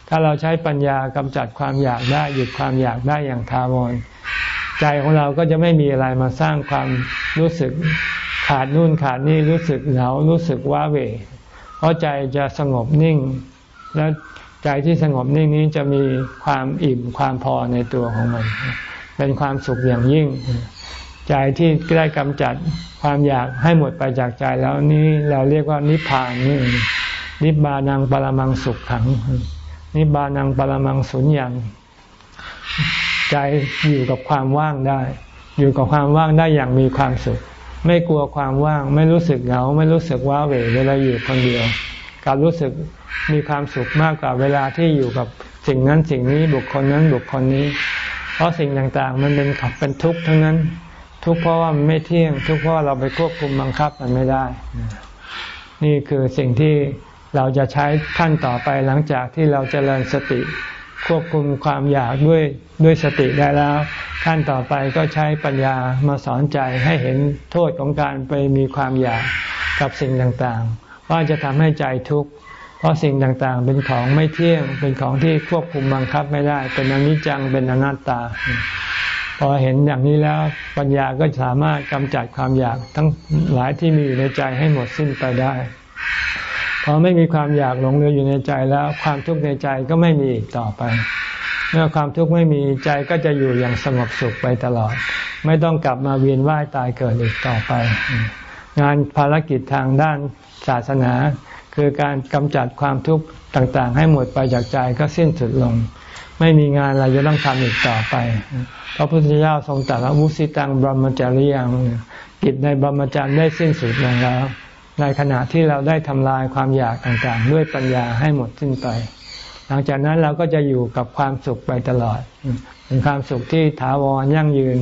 Speaker 1: ถ้าเราใช้ปัญญากำจัดความอยากได้หยุดความอยากได้อย่างทาวรใจของเราก็จะไม่มีอะไรมาสร้างความรู้สึก ขาดนู่นขาดนี่รู้สึกเหงารู้สึกว้าเวเพราะใจจะสงบนิ่ง แล้วใจที่สงบนิ่งนี้จะมีความอิ่มความพอในตัวของมัน เป็นความสุขอย่างยิ่ง ใจที่ได้กำจัดความอยากให้หมดไปจากใจแล้วนี่เราเรียกว่านิพพานนี่นิบานังปรมังสุขขัง นิบานังปรมังสุญญ์ใจอยู่กับความว่างได้ อยู่กับความว่างได้อย่างมีความสุข ไม่กลัวความว่าง ไม่รู้สึกเหงา ไม่รู้สึกว้าเหวเวลาอยู่คนเดียวการรู้สึกมีความสุขมากกว่าเวลาที่อยู่กับสิ่งนั้นสิ่งนี้บุคคลนั้นบุคคลนี้ เพราะสิ่งต่างๆ มันเป็นขับเป็นทุกข์ทั้งนั้น ทุกข์เพราะว่ามันไม่เที่ยง ทุกข์เพราะเราไปควบคุมบังคับมันไม่ได้ นี่คือสิ่งที่เราจะใช้ขั้นต่อไปหลังจากที่เราจเจริญสติ ควบคุมความอยากด้วยด้วยสติได้แล้ว ขั้นต่อไปก็ใช้ปัญญามาสอนใจให้เห็นโทษของการไปมีความอยากกับสิ่งต่างๆ ว่าจะทำให้ใจทุกข์ เพราะสิ่งต่างๆ เป็นของไม่เที่ยง เป็นของที่ควบคุมบังคับไม่ได้ เป็นอนิจจัง เป็นอนัตตา พอเห็นอย่างนี้แล้วปัญญาก็สามารถกำจัดความอยากทั้งหลายที่มีอยู่ในใจให้หมดสิ้นไปได้ พอไม่มีความอยากหลงเหลืออยู่ในใจแล้ว ความทุกข์ในใจก็ไม่มีอีกต่อไป เมื่อความทุกข์ไม่มีใจก็จะอยู่อย่างสงบสุขไปตลอด ไม่ต้องกลับมาเวียนว่ายตายเกิดอีกต่อไป งานภารกิจทางด้านศาสนา คือการกำจัดความทุกข์ต่างๆ ให้หมดไปจากใจก็สิ้นสุดลง ไม่มีงานอะไรจะต้องทำอีกต่อไปพระพุทธเจ้าทรงตรัสว่ามุสิตังบรมจาริยังกิจในบรมจารย์ได้สิ้นสุดลงแล้ว ในขณะที่เราได้ทำลายความอยากต่างๆ ด้วยปัญญาให้หมดสิ้นไป หลังจากนั้นเราก็จะอยู่กับความสุขไปตลอด เป็นความสุขที่ถาวรยั่งยืน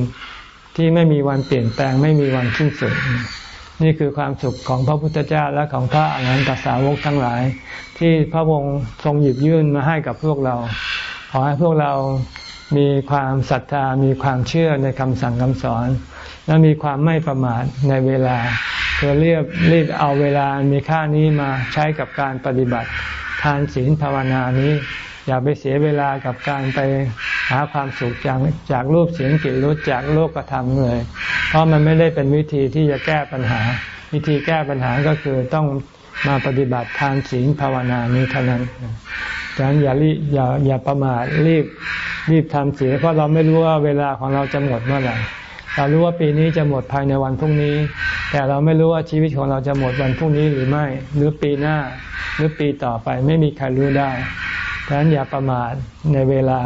Speaker 1: ที่ไม่มีวันเปลี่ยนแปลงไม่มีวันสิ้นสุด นี่คือความสุขของพระพุทธเจ้าและของพระอรหันตสาวกทั้งหลาย ที่พระองค์ทรงหยิบยื่นมาให้กับพวกเรา ขอให้พวกเรามีความศรัทธามีความเชื่อในคำสั่งคำสอน และมีความไม่ประมาทในเวลาคือเรียบรีบเอาเวลามีค่านี้มาใช้กับการปฏิบัติ ทานศีลภาวนานี้ อย่าไปเสียเวลากับการไปหาความสุขจากจากรูปเสียงกลิ่นรสจากโลกธรรมเลย เพราะมันไม่ได้เป็นวิธีที่จะแก้ปัญหา วิธีแก้ปัญหาก็คือต้องมาปฏิบัติทานศีลภาวนานี้เท่านั้นดังนั้นอย่ารีอย่าอย่าประมาทรีบรีบทำเสียเพราะเราไม่รู้ว่าเวลาของเราจะหมดเมื่อไหร่ เรารู้ว่าปีนี้จะหมดภายในวันพรุ่งนี้ แต่เราไม่รู้ว่าชีวิตของเราจะหมดวันพรุ่งนี้หรือไม่ หรือปีหน้า หรือปีต่อไปไม่มีใครรู้ได้ดังนั้นอย่าประมาทในเวลา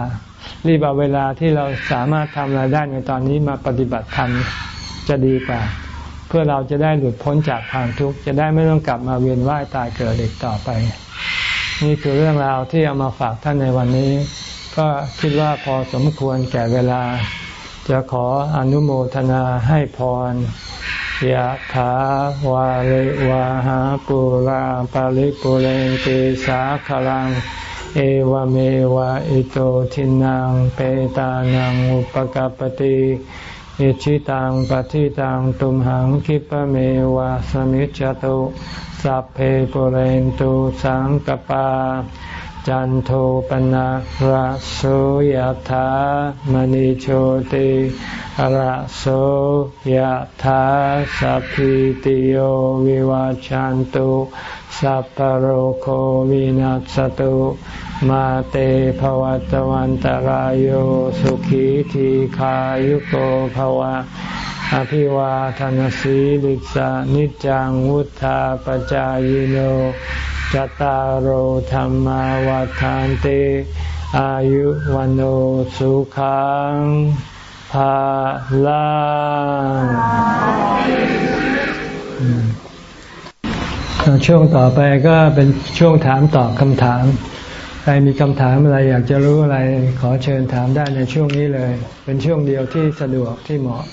Speaker 1: รีบเอาเวลาที่เราสามารถทำอะไรได้ในตอนนี้มาปฏิบัติธรรมจะดีกว่า เพื่อเราจะได้หลุดพ้นจากความทุกข์จะได้ไม่ต้องกลับมาเวียนว่ายตายเกิดอีกต่อไป นี่คือเรื่องราวที่เอามาฝากท่านในวันนี้ ก็คิดว่าพอสมควรแก่เวลา จะขออนุโมทนาให้พรยะถาวาริวาหาปุราปาริปุเรนติสาคลัง เอวเมวะอิโตทินังเปตานังอุปกปติอิชิตังปฏิตังตุมหังคิปเมวะสมิจจตุสัพเพปุเรนตุสังกปา จันโทปนะระโสยธามณิโชติระโสยธาสัพพิติโยวิวาจันตุสัพพโรโควินัสตุมาเตภวัตวันตารโยสุขีทีขายุโกภวะอภิวาทานสีลิสานิจังวุธาปจายโน จตารโหธรรมวาทานติอายุวันโอสุขังภาลังช่วงต่อไปก็เป็นช่วงถามตอบคำถาม ใครมีคำถามอะไรอยากจะรู้อะไรขอเชิญถามได้ในช่วงนี้เลย เป็นช่วงเดียวที่สะดวกที่เหมาะ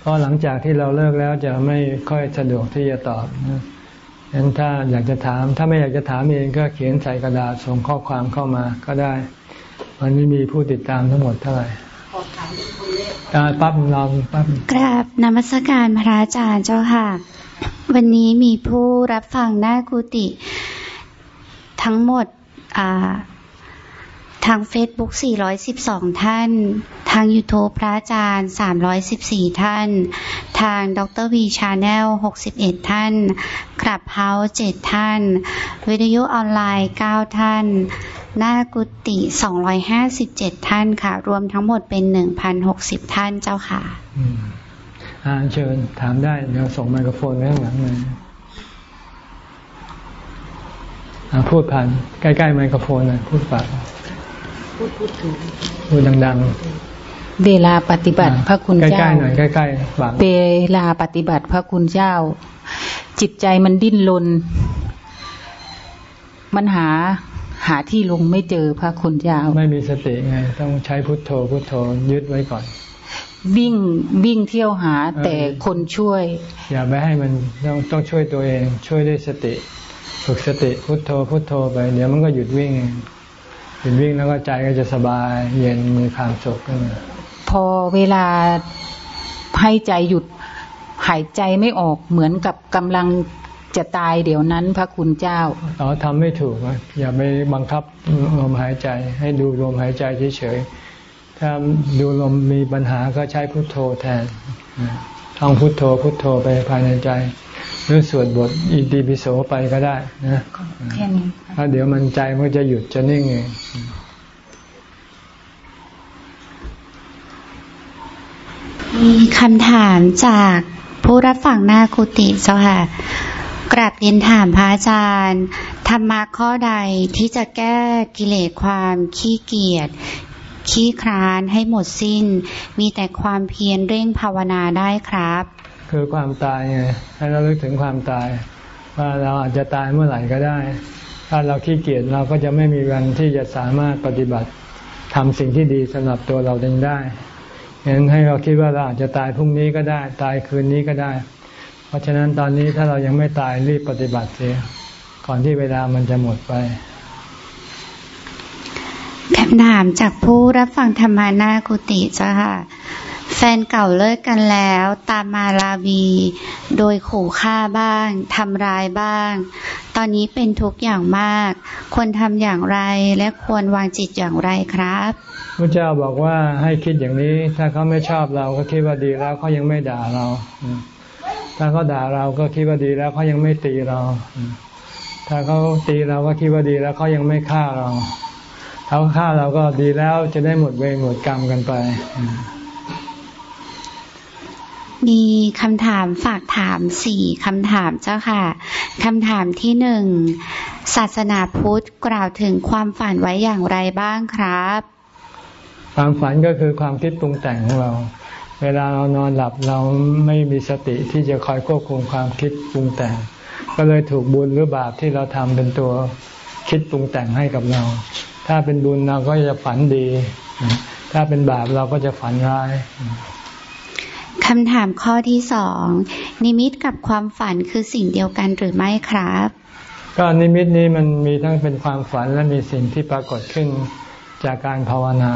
Speaker 1: เพราะหลังจากที่เราเลิกแล้วจะไม่ค่อยสะดวกที่จะตอบฉะ นั้นถ้าอยากจะถาม ถ้าไม่อยากจะถามเองก็เขียนใส่กระดาษส่งข้อความเข้ามาก็ได้วันนี้มีผู้ติดตามทั้งหมดเท่าไหร่ขอถามคนเลขปั๊บลองปั๊บ
Speaker 2: กราบนมัสการพระอาจารย์เจ้าค่ะ วันนี้มีผู้รับฟังหน้ากุฏิทั้งหมดอ่าทาง Facebook 412 ท่าน ทาง YouTube พระอาจารย์ 314 ท่าน ทางดร.วี channel 61 ท่าน Clubhouse 7ท่าน วิทยุออนไลน์ 9 ท่าน หน้ากุฏิ 257 ท่านค่ะ รวมทั้งหมดเป็น 1,060 ท่านเจ้าค่ะ
Speaker 1: อ่าเชิญถามได้เดี๋ยวส่งไมโครโฟนไว้ข้างหลังเลยพูดผ่านใกล้ ๆ ไมโครโฟนนะพูดฝากพูดพูดถึงพูดดัง
Speaker 3: ๆ เวลาปฏิบัติพระคุณเจ้าใก
Speaker 1: ล้ๆหน่อยใกล้ๆบัง
Speaker 3: เวลาปฏิบัติพระคุณเจ้า จิตใจมันดิ้นรนมันหาหาที่ลงไม่เจอพระคุณเจ้า
Speaker 1: ไม่มีสติไง ต้องใช้พุทโธพุทโธยึดไว้ก่อน
Speaker 3: วิ่งวิ่งเที่ยวหาแต่คนช่วย
Speaker 1: อย่าไปให้มันต้องต้องช่วยตัวเอง ช่วยด้วยสติ ฝึกสติพุทโธพุทโธไปเดี๋ยวมันก็หยุดวิ่งเองหยุดวิ่งแล้วก็ใจก็จะสบาย เย็นมีความสุขขึ้นมา
Speaker 3: พ อเวลาให้ใจหยุดหายใจไม่ออกเหมือนกับกำลังจะตายเดี๋ยวนั้นพระคุณเจ้า
Speaker 1: อ๋อทำไม่ถูก อย่าไปบังคับลมหายใจ ให้ดูลมหายใจเฉยๆ ถ้าดูลมมีปัญหาก็ใช้พุทโธแทนท่องพุทโธพุทโธไปภายในใจ หรือสวดบทอิติปิโสไปก็ได้นะแค่นี้ถ้าเดี๋ยวมันใจมันจะหยุดจะนิ่งเอง
Speaker 2: มีคำถามจากผู้รับฟังหน้ากุฏิเจ้าค่ะกราบเรียนถามพระอาจารย์ ธรรมะข้อใดที่จะแก้กิเลสความขี้เกียจขี้คร้านให้หมดสิ้น มีแต่ความเพียรเร่งภาวนาได้ครับ
Speaker 1: คือความตายไงให้เราลึกถึงความตาย ว่าเราอาจจะตายเมื่อไหร่ก็ได้ ถ้าเราขี้เกียจเราก็จะไม่มีวันที่จะสามารถปฏิบัติทำสิ่งที่ดีสำหรับตัวเราเองได้ เห็นให้เราคิดว่าเราอาจจะตายพรุ่งนี้ก็ได้ ตายคืนนี้ก็ได้ เพราะฉะนั้นตอนนี้ถ้าเรายังไม่ตายรีบปฏิบัติเสีย ก่อนที่เวลามันจะหมดไป
Speaker 2: คำถามจากผู้รับฟังธรรมานากุติจ้าค่ะ แฟนเก่าเลิกกันแล้ว ตามมาลาวี โดยขู่ฆ่าบ้างทำร้ายบ้าง ตอนนี้เป็นทุกข์อย่างมาก ควรทำอย่างไรและควรวางจิตอย่างไรครับ
Speaker 1: พระเจ้าบอกว่าให้คิดอย่างนี้ ถ้าเขาไม่ชอบเราก็คิดว่าดีแล้วเขายังไม่ด่าเรา ถ้าเขาด่าเราก็คิดว่าดีแล้วเขายังไม่ตีเรา ถ้าเขาตีเราก็คิดว่าดีแล้วเขายังไม่ฆ่าเราเขาฆ่าเราก็ดีแล้วจะได้หมดเวรหมดกรรมกันไป
Speaker 2: มีคำถามฝากถามสี่คำถามเจ้าค่ะคำถามที่หนึ่งศาสนาพุทธกล่าวถึงความฝันไว้อย่างไรบ้างครับ
Speaker 1: ความฝันก็คือความคิดปรุงแต่งของเรา เวลาเรานอนหลับเราไม่มีสติที่จะคอยควบคุมความคิดปรุงแต่ง ก็เลยถูกบุญหรือบาปที่เราทำเป็นตัวคิดปรุงแต่งให้กับเรา ถ้าเป็นบุญเราก็จะฝันดี ถ้าเป็นบาปเราก็จะฝันร้าย
Speaker 2: คำถามข้อที่สองนิมิตกับความฝันคือสิ่งเดียวกันหรือไม่ครับ
Speaker 1: ก็นิมิตนี้มันมีทั้งเป็นความฝันและมีสิ่งที่ปรากฏขึ้นจากการภาวนา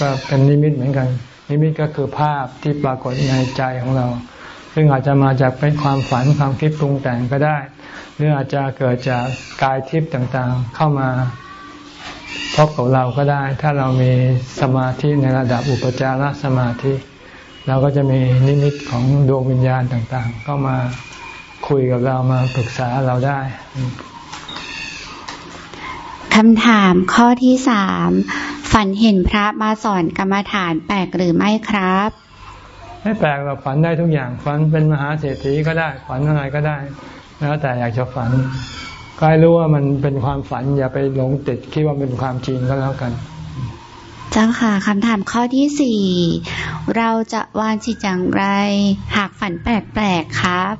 Speaker 1: ก็เป็นนิมิตเหมือนกัน นิมิตก็คือภาพที่ปรากฏในใจของเรา ซึ่งอาจจะมาจากเป็นความฝันความคิดปรุงแต่งก็ได้ หรืออาจจะเกิดจากกายทิพย์ต่างๆ เข้ามาพบกับเราก็ได้ ถ้าเรามีสมาธิในระดับอุปจารสมาธิ เราก็จะมีนิมิตของดวงวิญญาณต่างๆ เข้ามาคุยกับเรามาปรึกษาเราได้
Speaker 2: คำถามข้อที่สามฝันเห็นพระมาสอนกรรมฐานแปลกหรือไม่ครับ
Speaker 1: ไม่แปลกเราฝันได้ทุกอย่างฝันเป็นมหาเศรษฐีก็ได้ฝันอะไรก็ได้ แล้วแต่อยากจะฝันก็ให้รู้ว่ามันเป็นความฝันอย่าไปหลงติดคิดว่าเป็นความจริงก็แล้วกัน
Speaker 2: เจ้าค่ะคำถามข้อที่สี่เราจะวางจิตอย่างไร หากฝันแปลกๆครับ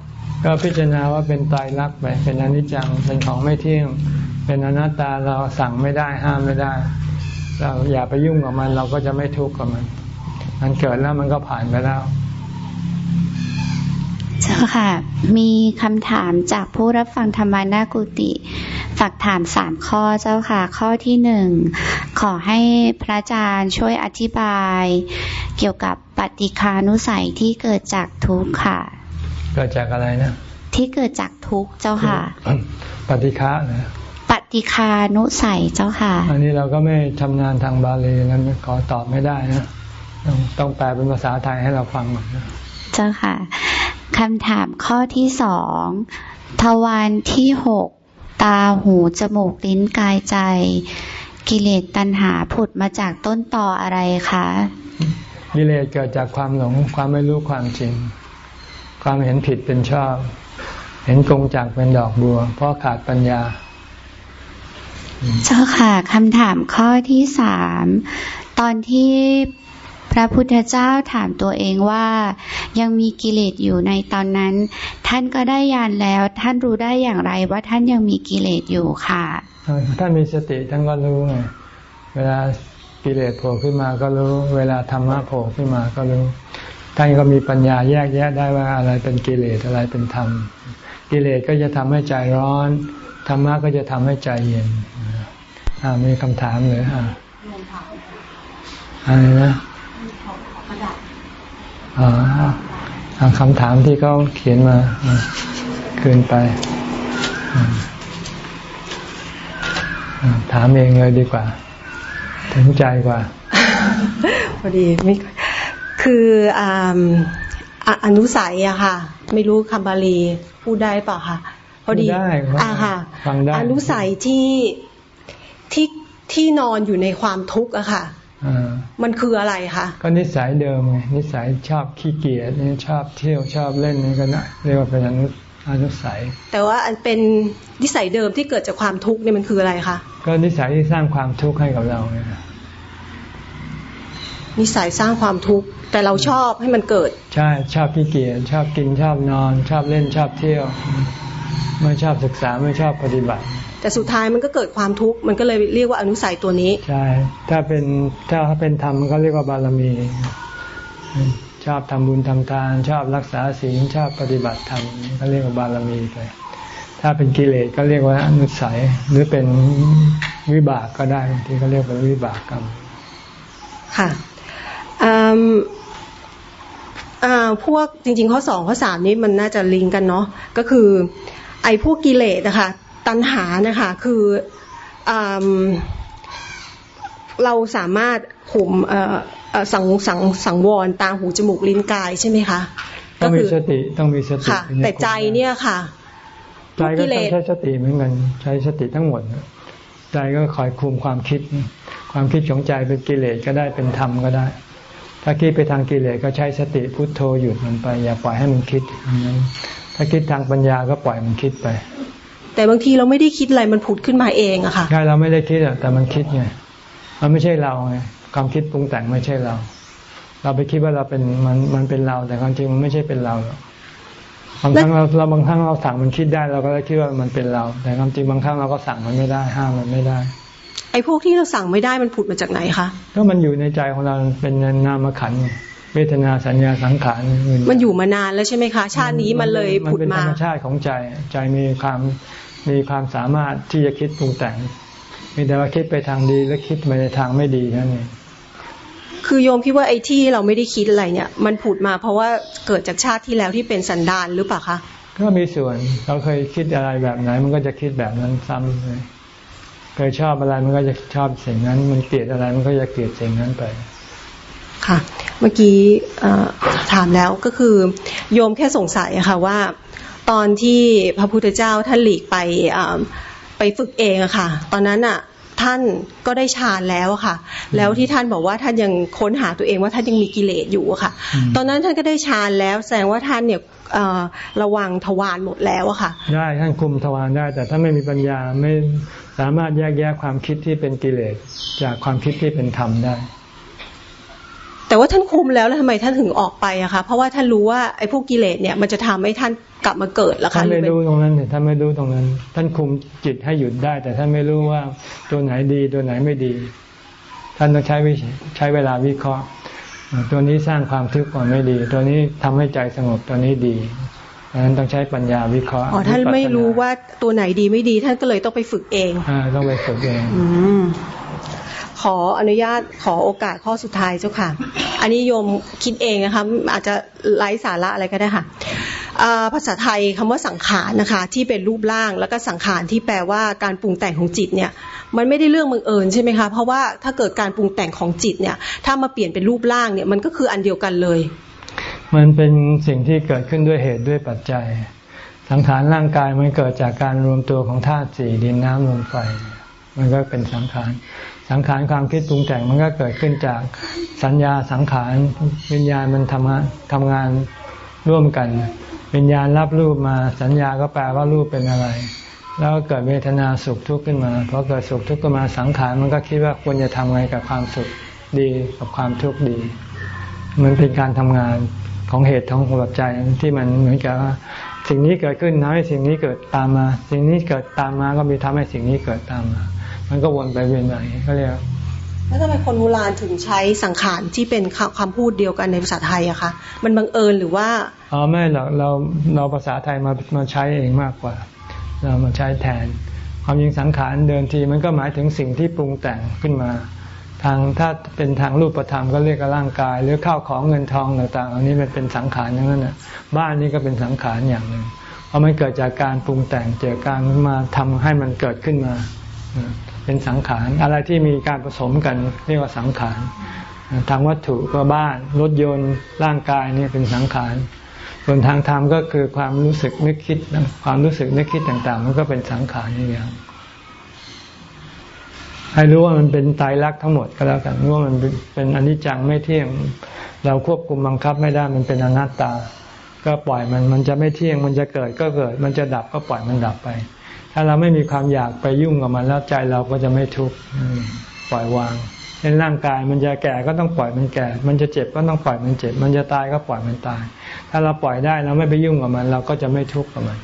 Speaker 1: ก็พิจารณาว่าเป็นตายรักไปเป็นอนิจจังเป็นของไม่เที่ยง เป็นอนัตตาเราสั่งไม่ได้ห้ามไม่ได้ เราอย่าไปยุ่งกับมันเราก็จะไม่ทุกข์กับมัน มันเกิดแล้วมันก็ผ่านไปแล้ว
Speaker 2: เจ้าค่ะ มีคำถามจากผู้รับฟังธรรมานากุติฝากถามสามข้อเจ้าค่ะ ข้อที่หนึ่งขอให้พระอาจารย์ช่วยอธิบาย เกี่ยวกับปฏิคานุสัยที่เกิดจากทุกข์ค่ะ
Speaker 1: เกิดจากอะไรนะ
Speaker 2: ที่เกิดจากทุกข์เจ้าค่ะ
Speaker 1: ปฏิฆะนะ
Speaker 2: ปฏิคานุสัยเจ้าค่ะ
Speaker 1: อันนี้เราก็ไม่ชำนาญทางบาลีนั้นขอตอบไม่ได้นะต้องต้องแปลเป็นภาษาไทยให้เราฟังก่อนนะ
Speaker 2: เจ้าค่ะคำถามข้อที่สองทวารที่หกตาหูจมูกลิ้นกายใจ กิเลสตัณหาผุดมาจากต้นต่ออะไรคะ
Speaker 1: กิเลสเกิดจากความหลงความไม่รู้ความจริง ความเห็นผิดเป็นชอบ เห็นกงจากเป็นดอกบัว เพราะขาดปัญญา
Speaker 2: เจ้าค่ะคำถามข้อที่สามตอนที่พ ระพุทธเจ้าถามตัวเองว่ายังมีกิเลสอยู่ในตอนนั้น ท่านก็ได้ยานแล้ว ท่านรู้ได้อย่างไรว่าท่านยังมีกิเลสอยู่ค่ะ
Speaker 1: ท่านมีสติท่านก็รู้ไงเวลากิเลสโผล่ขึ้นมาก็รู้ เวลาธรรมะโผล่ขึ้นมาก็รู้ท่านก็มีปัญญาแยกแยะได้ว่าอะไรเป็นกิเลสอะไรเป็นธรรม กิเลสก็จะทำให้ใจร้อนธรรมะก็จะทำให้ใจเย็นอ่ามีคำถามเลยอ่าอะไรนะ อ๋อเอาคำถามที่เขาเขียนมาอ่าคืนไปอ่าอ่าถามเองเลยดีกว่า ถึงใจกว่า
Speaker 4: พอดีไม่คืออ่าอะอนุสัยอะค่ะ ไม่รู้คำบาลีพูดได้เปล่าค่ะพอดี
Speaker 1: พูดได้ครับ
Speaker 4: อ่าค่ะ
Speaker 1: ฟังได้
Speaker 4: อนุสัยที่ที่ที่นอนอยู่ในความทุกข์อะค่ะ
Speaker 1: อ่า
Speaker 4: มันคืออะไรคะ
Speaker 1: ก็นิสัยเดิมไงนิสัยชอบขี้เกียจนี่ชอบเที่ยวชอบเล่นนี่ก็นะเรียกว่าเป็นอนุอนุสัย
Speaker 4: แต่ว่าอันเป็นนิสัยเดิมที่เกิดจากความทุกข์เนี่ยมันคืออะไรคะ
Speaker 1: ก็นิสัยที่สร้างความทุกข์ให้กับเราไง
Speaker 4: นิสัยสร้างความทุกข์แต่เราชอบให้มันเกิด
Speaker 1: ใช่ชอบขี้เกียจชอบกินชอบนอน ชอบเล่นชอบเที่ยว ไม่ชอบศึกษาไม่ชอบปฏิบัติ
Speaker 4: แต่สุดท้ายมันก็เกิดความทุกข์ มันก็เลยเรียกว่าอนุสัยตัวนี้
Speaker 1: ใช่ ถ้าเป็นถ้าเป็นธรรมมันก็เรียกว่าบารมี ชอบทำบุญทำทาน ชอบรักษาศีลชอบปฏิบัติธรรมก็เรียกว่าบารมีไป ถ้าเป็นกิเลสก็เรียกว่าอนุสัย หรือเป็นวิบากก็ได้บางทีก็เรียกว่าวิบากกรรม
Speaker 4: ค่ะอืมอ่าพวกจริงๆข้อสองข้อสามนี้มันน่าจะลิงก์กันเนาะก็คือ ไอ้พวกกิเลสนะคะ ตัณหานะคะคืออืมเราสามารถข่มเอ่อเอ่อสังสังสังวรตาหูจมูกลิ้นกายใช่ไหมคะ
Speaker 1: ต้องมี
Speaker 4: ก็คื
Speaker 1: สติต้องมีสติ
Speaker 4: ค่ะ
Speaker 1: ถึง
Speaker 4: แต่ใจเนี่ยค่ะ
Speaker 1: ใจก็
Speaker 4: กิเล
Speaker 1: ต้อง
Speaker 4: ส
Speaker 1: ใช้สติเหมือนกันใช้สติทั้งหมดใจก็คอยคุมความคิด ความคิดของใจเป็นกิเลสก็ได้เป็นธรรมก็ได้ ถ้าคิดไปทางกิเลสก็ใช้สติพุทโธหยุดมันไป อย่าปล่อยให้มันคิดถ้าคิดทางปัญญาก็ปล่อยมันคิดไป
Speaker 4: แต่บางทีเราไม่ได้คิดอะไรมันผุดขึ้นมาเองอะค่ะ
Speaker 1: ใช่เราไม่ได้คิดอะแต่มันคิดไงมันไม่ใช่เราไงความคิดปรุงแต่งไม่ใช่เรา เราไปคิดว่าเราเป็นมันมันเป็นเรา แต่ความจริงมันไม่ใช่เป็นเราบางครั้งเราเราบางครั้งเราสั่งมันคิดได้เราก็คิดว่ามันเป็นเรา แต่ความจริงบางครั้งเราก็สั่งมันไม่ได้ห้ามมันไม่ได้
Speaker 4: ไอ้พวกที่เราสั่งไม่ได้มันผุดมาจากไหนคะ
Speaker 1: ก็มันอยู่ในใจของเราเป็นนามขันเวทนาสัญญาสังขาร
Speaker 4: มันอยู่มานานแล้วใช่ไหมคะ ชาตินี้มันเลยผุดมามันเป็นธ
Speaker 1: รรมชาติของใจ ใจมีความ มีความสามารถที่จะคิดปรุงแต่ง มีแต่ว่าคิดไปทางดีและคิดไปในทางไม่ดีนั่นเอง
Speaker 4: คือโยมคิดว่าไอ้ที่เราไม่ได้คิดอะไรเนี่ย มันผุดมาเพราะว่าเกิดจากชาติที่แล้วที่เป็นสันดานหรือเปล่าคะ
Speaker 1: ก็มีส่วนเราเคยคิดอะไรแบบไหน มันก็จะคิดแบบนั้นซ้ำเลยเคยชอบอะไรมันก็จะชอบสิ่งนั้น มันเกลียดอะไรมันก็จะเกลียดสิ่งนั้นไป
Speaker 4: ค่ะ เมื่อกี้ถามแล้วก็คือ โยมแค่สงสัยอะค่ะว่า ตอนที่พระพุทธเจ้าท่านหลีกไปไปฝึกเองอะค่ะ ตอนนั้นอะท่านก็ได้ฌานแล้วค่ะ แล้วที่ท่านบอกว่าท่านยังค้นหาตัวเองว่าท่านยังมีกิเลสอยู่ค่ะ ตอนนั้นท่านก็ได้ฌานแล้ว แสดงว่าท่านเนี่ยระวังทวารหมดแล้วอะค่ะ
Speaker 1: ได้ท่านคุมทวารได้ แต่ถ้าไม่มีปัญญาไม่สามารถแยกแยะความคิดที่เป็นกิเลสจากความคิดที่เป็นธรรมได้
Speaker 4: แต่ว่าท่านคุมแล้วแล้วทำไมท่านถึงออกไปอะคะเพราะว่าท่านรู้ว่าไอ้พวกกิเลสเนี่ยมันจะทำให้ท่านกลับมาเกิดแล้วค่ะ
Speaker 1: ท่านไม่รู้ตรงนั้นเนี่ยท่านไม่รู้ตรงนั้น ท่านคุมจิตให้หยุดได้ แต่ท่านไม่รู้ว่าตัวไหนดีตัวไหนไม่ดี ท่านต้องใช้วิใช้เวลาวิเคราะห์ ตัวนี้สร้างความทุกข์ก่อนไม่ดี ตัวนี้ทำให้ใจสงบตัวนี้ดีดังนั้นต้องใช้ปัญญาวิเคราะห์
Speaker 4: อ๋อท่านไม่รู้ว่าตัวไหนดีไม่ดี ท่านก็เลยต้องไปฝึกเอง
Speaker 1: อ่าต้องไปฝึกเอง
Speaker 4: อืม ขออนุญาตขอโอกาสข้อสุดท้ายเจ้าค่ะ อันนี้โยมคิดเองนะคะอาจจะไร้สาระอะไรก็ได้ค่ะภาษาไทยคำว่าสังขารนะคะ ที่เป็นรูปร่างแล้วก็สังขารที่แปลว่าการปรุงแต่งของจิตเนี่ยมันไม่ได้เรื่องบังเอิญใช่ไหมคะเพราะว่าถ้าเกิดการปรุงแต่งของจิตเนี่ยถ้ามาเปลี่ยนเป็นรูปร่างเนี่ยมันก็คืออันเดียวกันเลย
Speaker 1: มันเป็นสิ่งที่เกิดขึ้นด้วยเหตุด้วยปัจจัย สังขารร่างกายมันเกิดจากการรวมตัวของธาตุสี่ดินน้ำลมไฟมันก็เป็นสังขาร สังขารความคิดปรุงแต่งมันก็เกิดขึ้นจากสัญญาสังขารวิญญาณมันทำทำงานร่วมกัน วิญญาณรับรูปมาสัญญาก็แปลว่ารูปเป็นอะไร แล้วเกิดเวทนาสุขทุกข์ขึ้นมาพอเกิดสุขทุกข์ขึ้นมาสังขารมันก็คิดว่าควรจะทำไงกับความสุขดีกับความทุกข์ดี มันเป็นการทำงานของเหตุของหัวใจที่มันเหมือนกับว่าสิ่งนี้เกิดขึ้นทำให้สิ่งนี้เกิดตามมา สิ่งนี้เกิดตามมาก็มีทำให้สิ่งนี้เกิดตามมา มันก็วนไปเวียนมาเขาเรียก
Speaker 4: แล้วทำไมคนโบราณถึงใช้สังขารที่เป็นคำพูดเดียวกันในภาษาไทยอะคะ มันบังเอิญหรือว่า
Speaker 1: อ๋อไม่หรอกเราเราภาษาไทยมามาใช้เองมากกว่า เรามาใช้แทน ความยิงสังขารเดินทีมันก็หมายถึงสิ่งที่ปรุงแต่งขึ้นมา ทางถ้าเป็นทางรูปธรรมก็เรียกร่างกาย หรือข้าวของเงินทองต่างๆอันนี้มันเป็นสังขารอย่างนั้นนะบ้านนี้ก็เป็นสังขารอย่างหนึ่งเพราะมันเกิดจากการปรุงแต่งเจอการมาทำให้มันเกิดขึ้นมา เป็นสังขารอะไรที่มีการผสมกันเรียกว่าสังขารทางวัตถุก็บ้านรถยนต์ร่างกายนี่เป็นสังขารส่วนทางธรรมก็คือความรู้สึกนึกคิดความรู้สึกนึกคิดต่างๆ มันก็เป็นสังขารนี่อย่างให้รู้ว่ามันเป็นตายรักทั้งหมดก็แล้วกันรู้ว่ามันเป็นอนิจจังไม่เที่ยง เราควบคุมบังคับไม่ได้มันเป็นอนัตตา ก็ปล่อยมันมันจะไม่เที่ยง มันจะเกิดก็เกิด มันจะดับก็ปล่อยมันดับไป ถ้าเราไม่มีความอยากไปยุ่งกับมันแล้วใจเราก็จะไม่ทุกข์ปล่อยวางเช่นร่างกายมันจะแก่ก็ต้องปล่อยมันแก่ มันจะเจ็บก็ต้องปล่อยมันเจ็บ มันจะตายก็ปล่อยมันตาย ถ้าเราปล่อยได้เราไม่ไปยุ่งกับมัน เราก็จะไม่ทุกข์กับมัน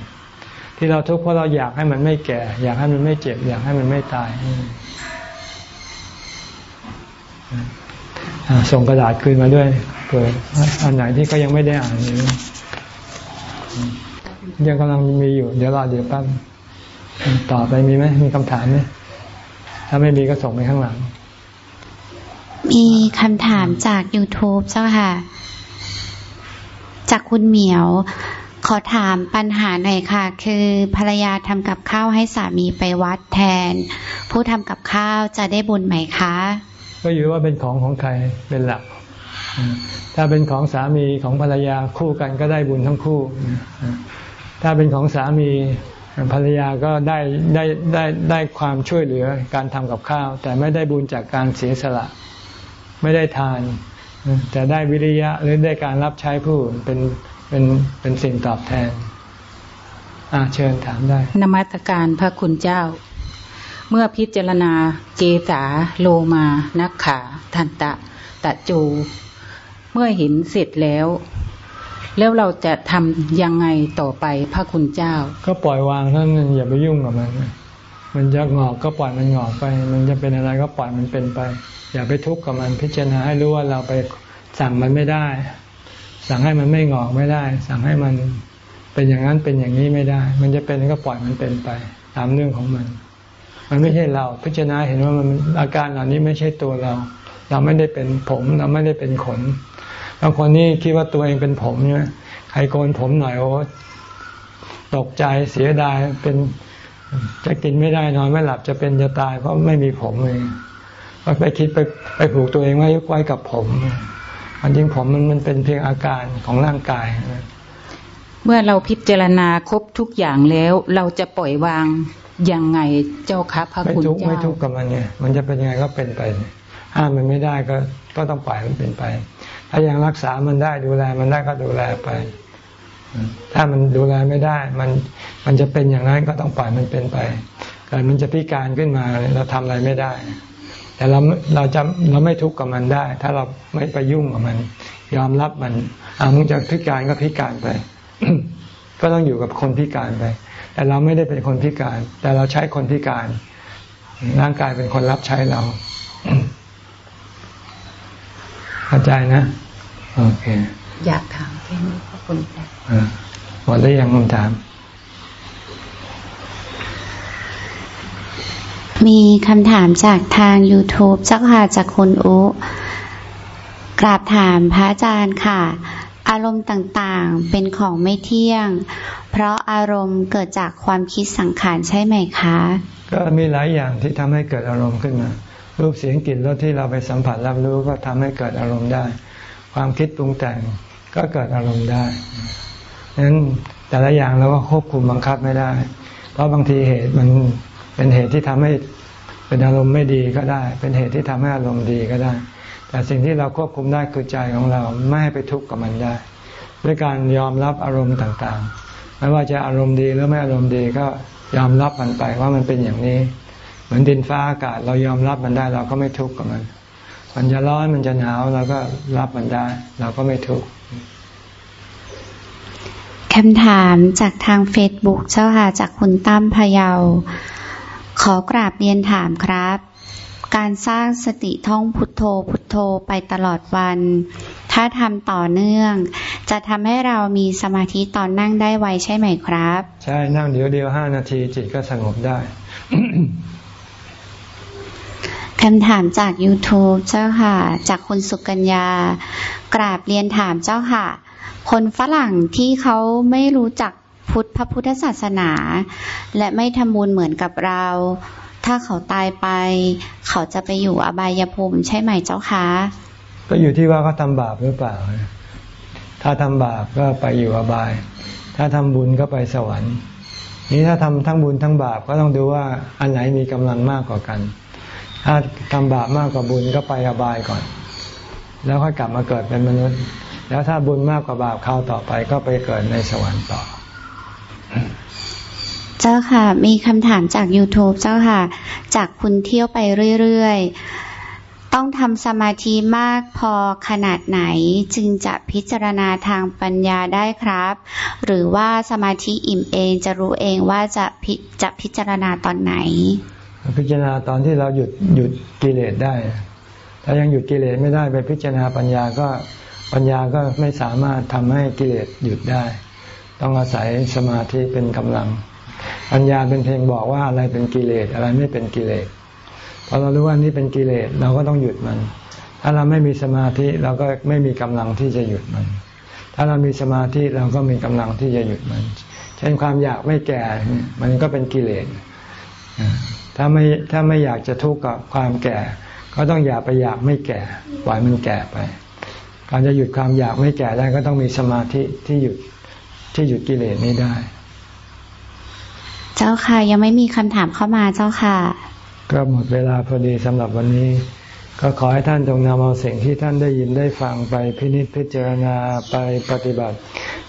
Speaker 1: ที่เราทุกข์เพราะเราอยากให้มันไม่แก่ อยากให้มันไม่เจ็บ อยากให้มันไม่ตายส่งกระดาษคืนมาด้วยเผื่ออันไหนที่ก็ยังไม่ได้อ่านนี้ยังกำลังมีอยู่ เดี๋ยวรอเดี๋ยวแป๊บ ต่อไปมีไหมมีคำถามไหมถ้าไม่มีก็ส่งไปข้างหลัง
Speaker 2: มีคำถามจาก YouTube เจ้าค่ะ จากคุณเหมียว ขอถามปัญหาหน่อยค่ะ คือภรรยาทำกับข้าวให้สามีไปวัดแทน ผู้ทำกับข้าวจะได้บุญไหมคะ
Speaker 1: ก็อยู่ว่าเป็นของของใครเป็นหลัก ถ้าเป็นของสามีของภรรยาคู่กันก็ได้บุญทั้งคู่ ถ้าเป็นของสามี ภรรยาก็ได้ได้ได้ได้ความช่วยเหลือการทำกับข้าว แต่ไม่ได้บุญจากการเสียสละ ไม่ได้ทาน แต่ได้วิริยะหรือได้การรับใช้ผู้เป็นเป็นเป็นสิ่งตอบแทนอาเชิญถามได้
Speaker 3: นมัตการพระคุณเจ้า เมื่อพิจารณาเกษาโลมานักขา ทันตะ ตะจู เมื่อเห็นเสร็จแล้ว แล้วเราจะทำยังไงต่อไปพระคุณเจ้า
Speaker 1: ก็ปล่อยวางท่านอย่าไปยุ่งกับมัน มันจะงอกก็ปล่อยมันงอกไป มันจะเป็นอะไรก็ปล่อยมันเป็นไป อย่าไปทุกข์กับมันพิจารณาให้รู้ว่าเราไปสั่งมันไม่ได้ สั่งให้มันไม่งอกไม่ได้ สั่งให้มันเป็นอย่างนั้นเป็นอย่างนี้ไม่ได้ มันจะเป็นก็ปล่อยมันเป็นไป ตามเรื่องของมัน มันไม่ใช่เราพิจารณาเห็นว่ามันอาการเหล่านี้ไม่ใช่ตัวเรา เราไม่ได้เป็นผม เราไม่ได้เป็นขน บางคนนี่คิดว่าตัวเองเป็นผมเนี่ยใครโกนผมหน่อยโอ้ตกใจเสียดายเป็นจะกินไม่ได้นอนไม่หลับจะเป็นจะตาย เพราะไม่มีผมเลยก็ไปคิดไปไปผูกตัวเองไว้ไว้กับผมอันจริงผมมันมันเป็นเพียงอาการของร่างกาย
Speaker 3: เมื่อเราพิจารณาครบทุกอย่างแล้ว เราจะปล่อยวางยังไงเจ้าคะพระคุณเจ้า
Speaker 1: ไม่ทุกข์กับมันไงมันจะเป็นยังไงก็เป็นไปห้ามมันไม่ได้ก็ก็ต้องปล่อยมันเป็นไป ถ้ายังรักษามันได้ดูแลมันได้ก็ดูแลไป ถ้ามันดูแลไม่ได้ มันมันจะเป็นอย่างนั้นก็ต้องปล่อยมันเป็นไปเกิดมันจะพิการขึ้นมาเราทำอะไรไม่ได้ แต่เราเราจะเราไม่ทุกข์กับมันได้ ถ้าเราไม่ไปยุ่งกับมัน ยอมรับมันอ่ามึงจะพิการก็พิการไป ก็ต้องอยู่กับคนพิการไป แต่เราไม่ได้เป็นคนพิการ แต่เราใช้คนพิการ ร่างกายเป็นคนรับใช้เราเข้าใจนะ โอเค
Speaker 3: อยากถามแค่นี้ขอบคุณค่ะ
Speaker 1: หมดแล้วยังคำถาม
Speaker 2: มีคำถามจากทาง YouTube เจ้าค่ะจากคุณอุกราบถามพระอาจารย์ค่ะ อารมณ์ต่างๆเป็นของไม่เที่ยง เพราะอารมณ์เกิดจากความคิดสังขารใช่ไหมคะ
Speaker 1: ก็มีหลายอย่างที่ทำให้เกิดอารมณ์ขึ้นมารูปเสียงกลิ่นรสที่เราไปสัมผัสรับรู้ก็ทำให้เกิดอารมณ์ได้ ความคิดปรุงแต่งก็เกิดอารมณ์ได้ดังนั้นแต่ละอย่างเราก็ควบคุมบังคับไม่ได้ เพราะบางทีเหตุมันเป็นเหตุที่ทำให้เป็นอารมณ์ไม่ดีก็ได้ เป็นเหตุที่ทำให้อารมณ์ดีก็ได้ แต่สิ่งที่เราควบคุมได้คือใจของเราไม่ให้ไปทุกข์กับมันได้ ด้วยการยอมรับอารมณ์ต่างๆ ไม่ว่าจะอารมณ์ดีหรือไม่อารมณ์ดีก็ยอมรับมันไปว่ามันเป็นอย่างนี้ เหมือนดินฟ้าอากาศเรายอมรับมันได้เราก็ไม่ทุกข์กับมัน มันจะร้อนมันจะหนาวเราก็รับมันได้ เราก็ไม่ทุกข์
Speaker 2: คำถามจากทางเฟซบุ๊กเจ้าค่ะจากคุณตั้มพยาขอกราบเรียนถามครับ การสร้างสติท่องพุทโธพุทโธไปตลอดวัน ถ้าทำต่อเนื่อง จะทำให้เรามีสมาธิตอนนั่งได้ไวใช่ไหมครับ
Speaker 1: ใช่นั่งเดียวเดียวห้านาทีจิตก็สงบได้
Speaker 2: คำถามจาก YouTube เจ้าค่ะ จากคุณสุกัญญา กราบเรียนถามเจ้าค่ะ คนฝรั่งที่เขาไม่รู้จักพุทธพระพุทธศาสนา และไม่ทำบุญเหมือนกับเรา ถ้าเขาตายไป เขาจะไปอยู่อบายภูมิใช่ไหมเจ้าคะ
Speaker 1: ก็อยู่ที่ว่าเขาทาบาปหรือเปล่า ถ้าทำบาปก็ไปอยู่อบาย ถ้าทำบุญก็ไปสวรรค์ นี้ถ้าทำทั้งบุญทั้งบาปก็ต้องดูว่าอันไหนมีกำลังมากกว่ากัน ถ้าทำบาปมากกว่าบุญก็ไปอบายก่อน แล้วค่อยกลับมาเกิดเป็นมนุษย์ แล้วถ้าบุญมากกว่าบาปเข้าต่อไปก็ไปเกิดในสวรรค์ต่อ
Speaker 2: เจ้าค่ะ มีคำถามจาก YouTube เจ้าค่ะ จากคุณเที่ยวไปเรื่อยๆ ต้องทำสมาธิมากพอขนาดไหนจึงจะพิจารณาทางปัญญาได้ครับ หรือว่าสมาธิอิ่มเองจะรู้เองว่าจะพิจะพิจารณาตอนไหน
Speaker 1: พิจารณาตอนที่เราหยุดหยุดกิเลสได้ ถ้ายังหยุดกิเลสไม่ได้ไปพิจารณาปัญญาก็ปัญญาก็ไม่สามารถทำให้กิเลสหยุดได้ ต้องอาศัยสมาธิเป็นกำลัง ปัญญาเป็นเพียงบอกว่าอะไรเป็นกิเลสอะไรไม่เป็นกิเลสพอเรารู้ว่านี่เป็นกิเลสเราก็ต้องหยุดมัน ถ้าเราไม่มีสมาธิเราก็ไม่มีกำลังที่จะหยุดมัน ถ้าเรามีสมาธิเราก็มีกำลังที่จะหยุดมัน เช่นความอยากไม่แก่มันก็เป็นกิเลส ถ้าไม่ถ้าไม่อยากจะทุกข์กับความแก่ ก็ต้องอย่าไปอยากไม่แก่ ปล่อยมันแก่ไป การจะหยุดความอยากไม่แก่ได้ก็ต้องมีสมาธิที่หยุดที่หยุดกิเลสนี้ได้
Speaker 2: เจ้าค่ะยังไม่มีคำถามเข้ามาเจ้าค่ะ
Speaker 1: ก็หมดเวลาพอดีสำหรับวันนี้ ก็ขอให้ท่านจงนำเอาสิ่งที่ท่านได้ยินได้ฟังไปพินิจพิจารณาไปปฏิบัติเ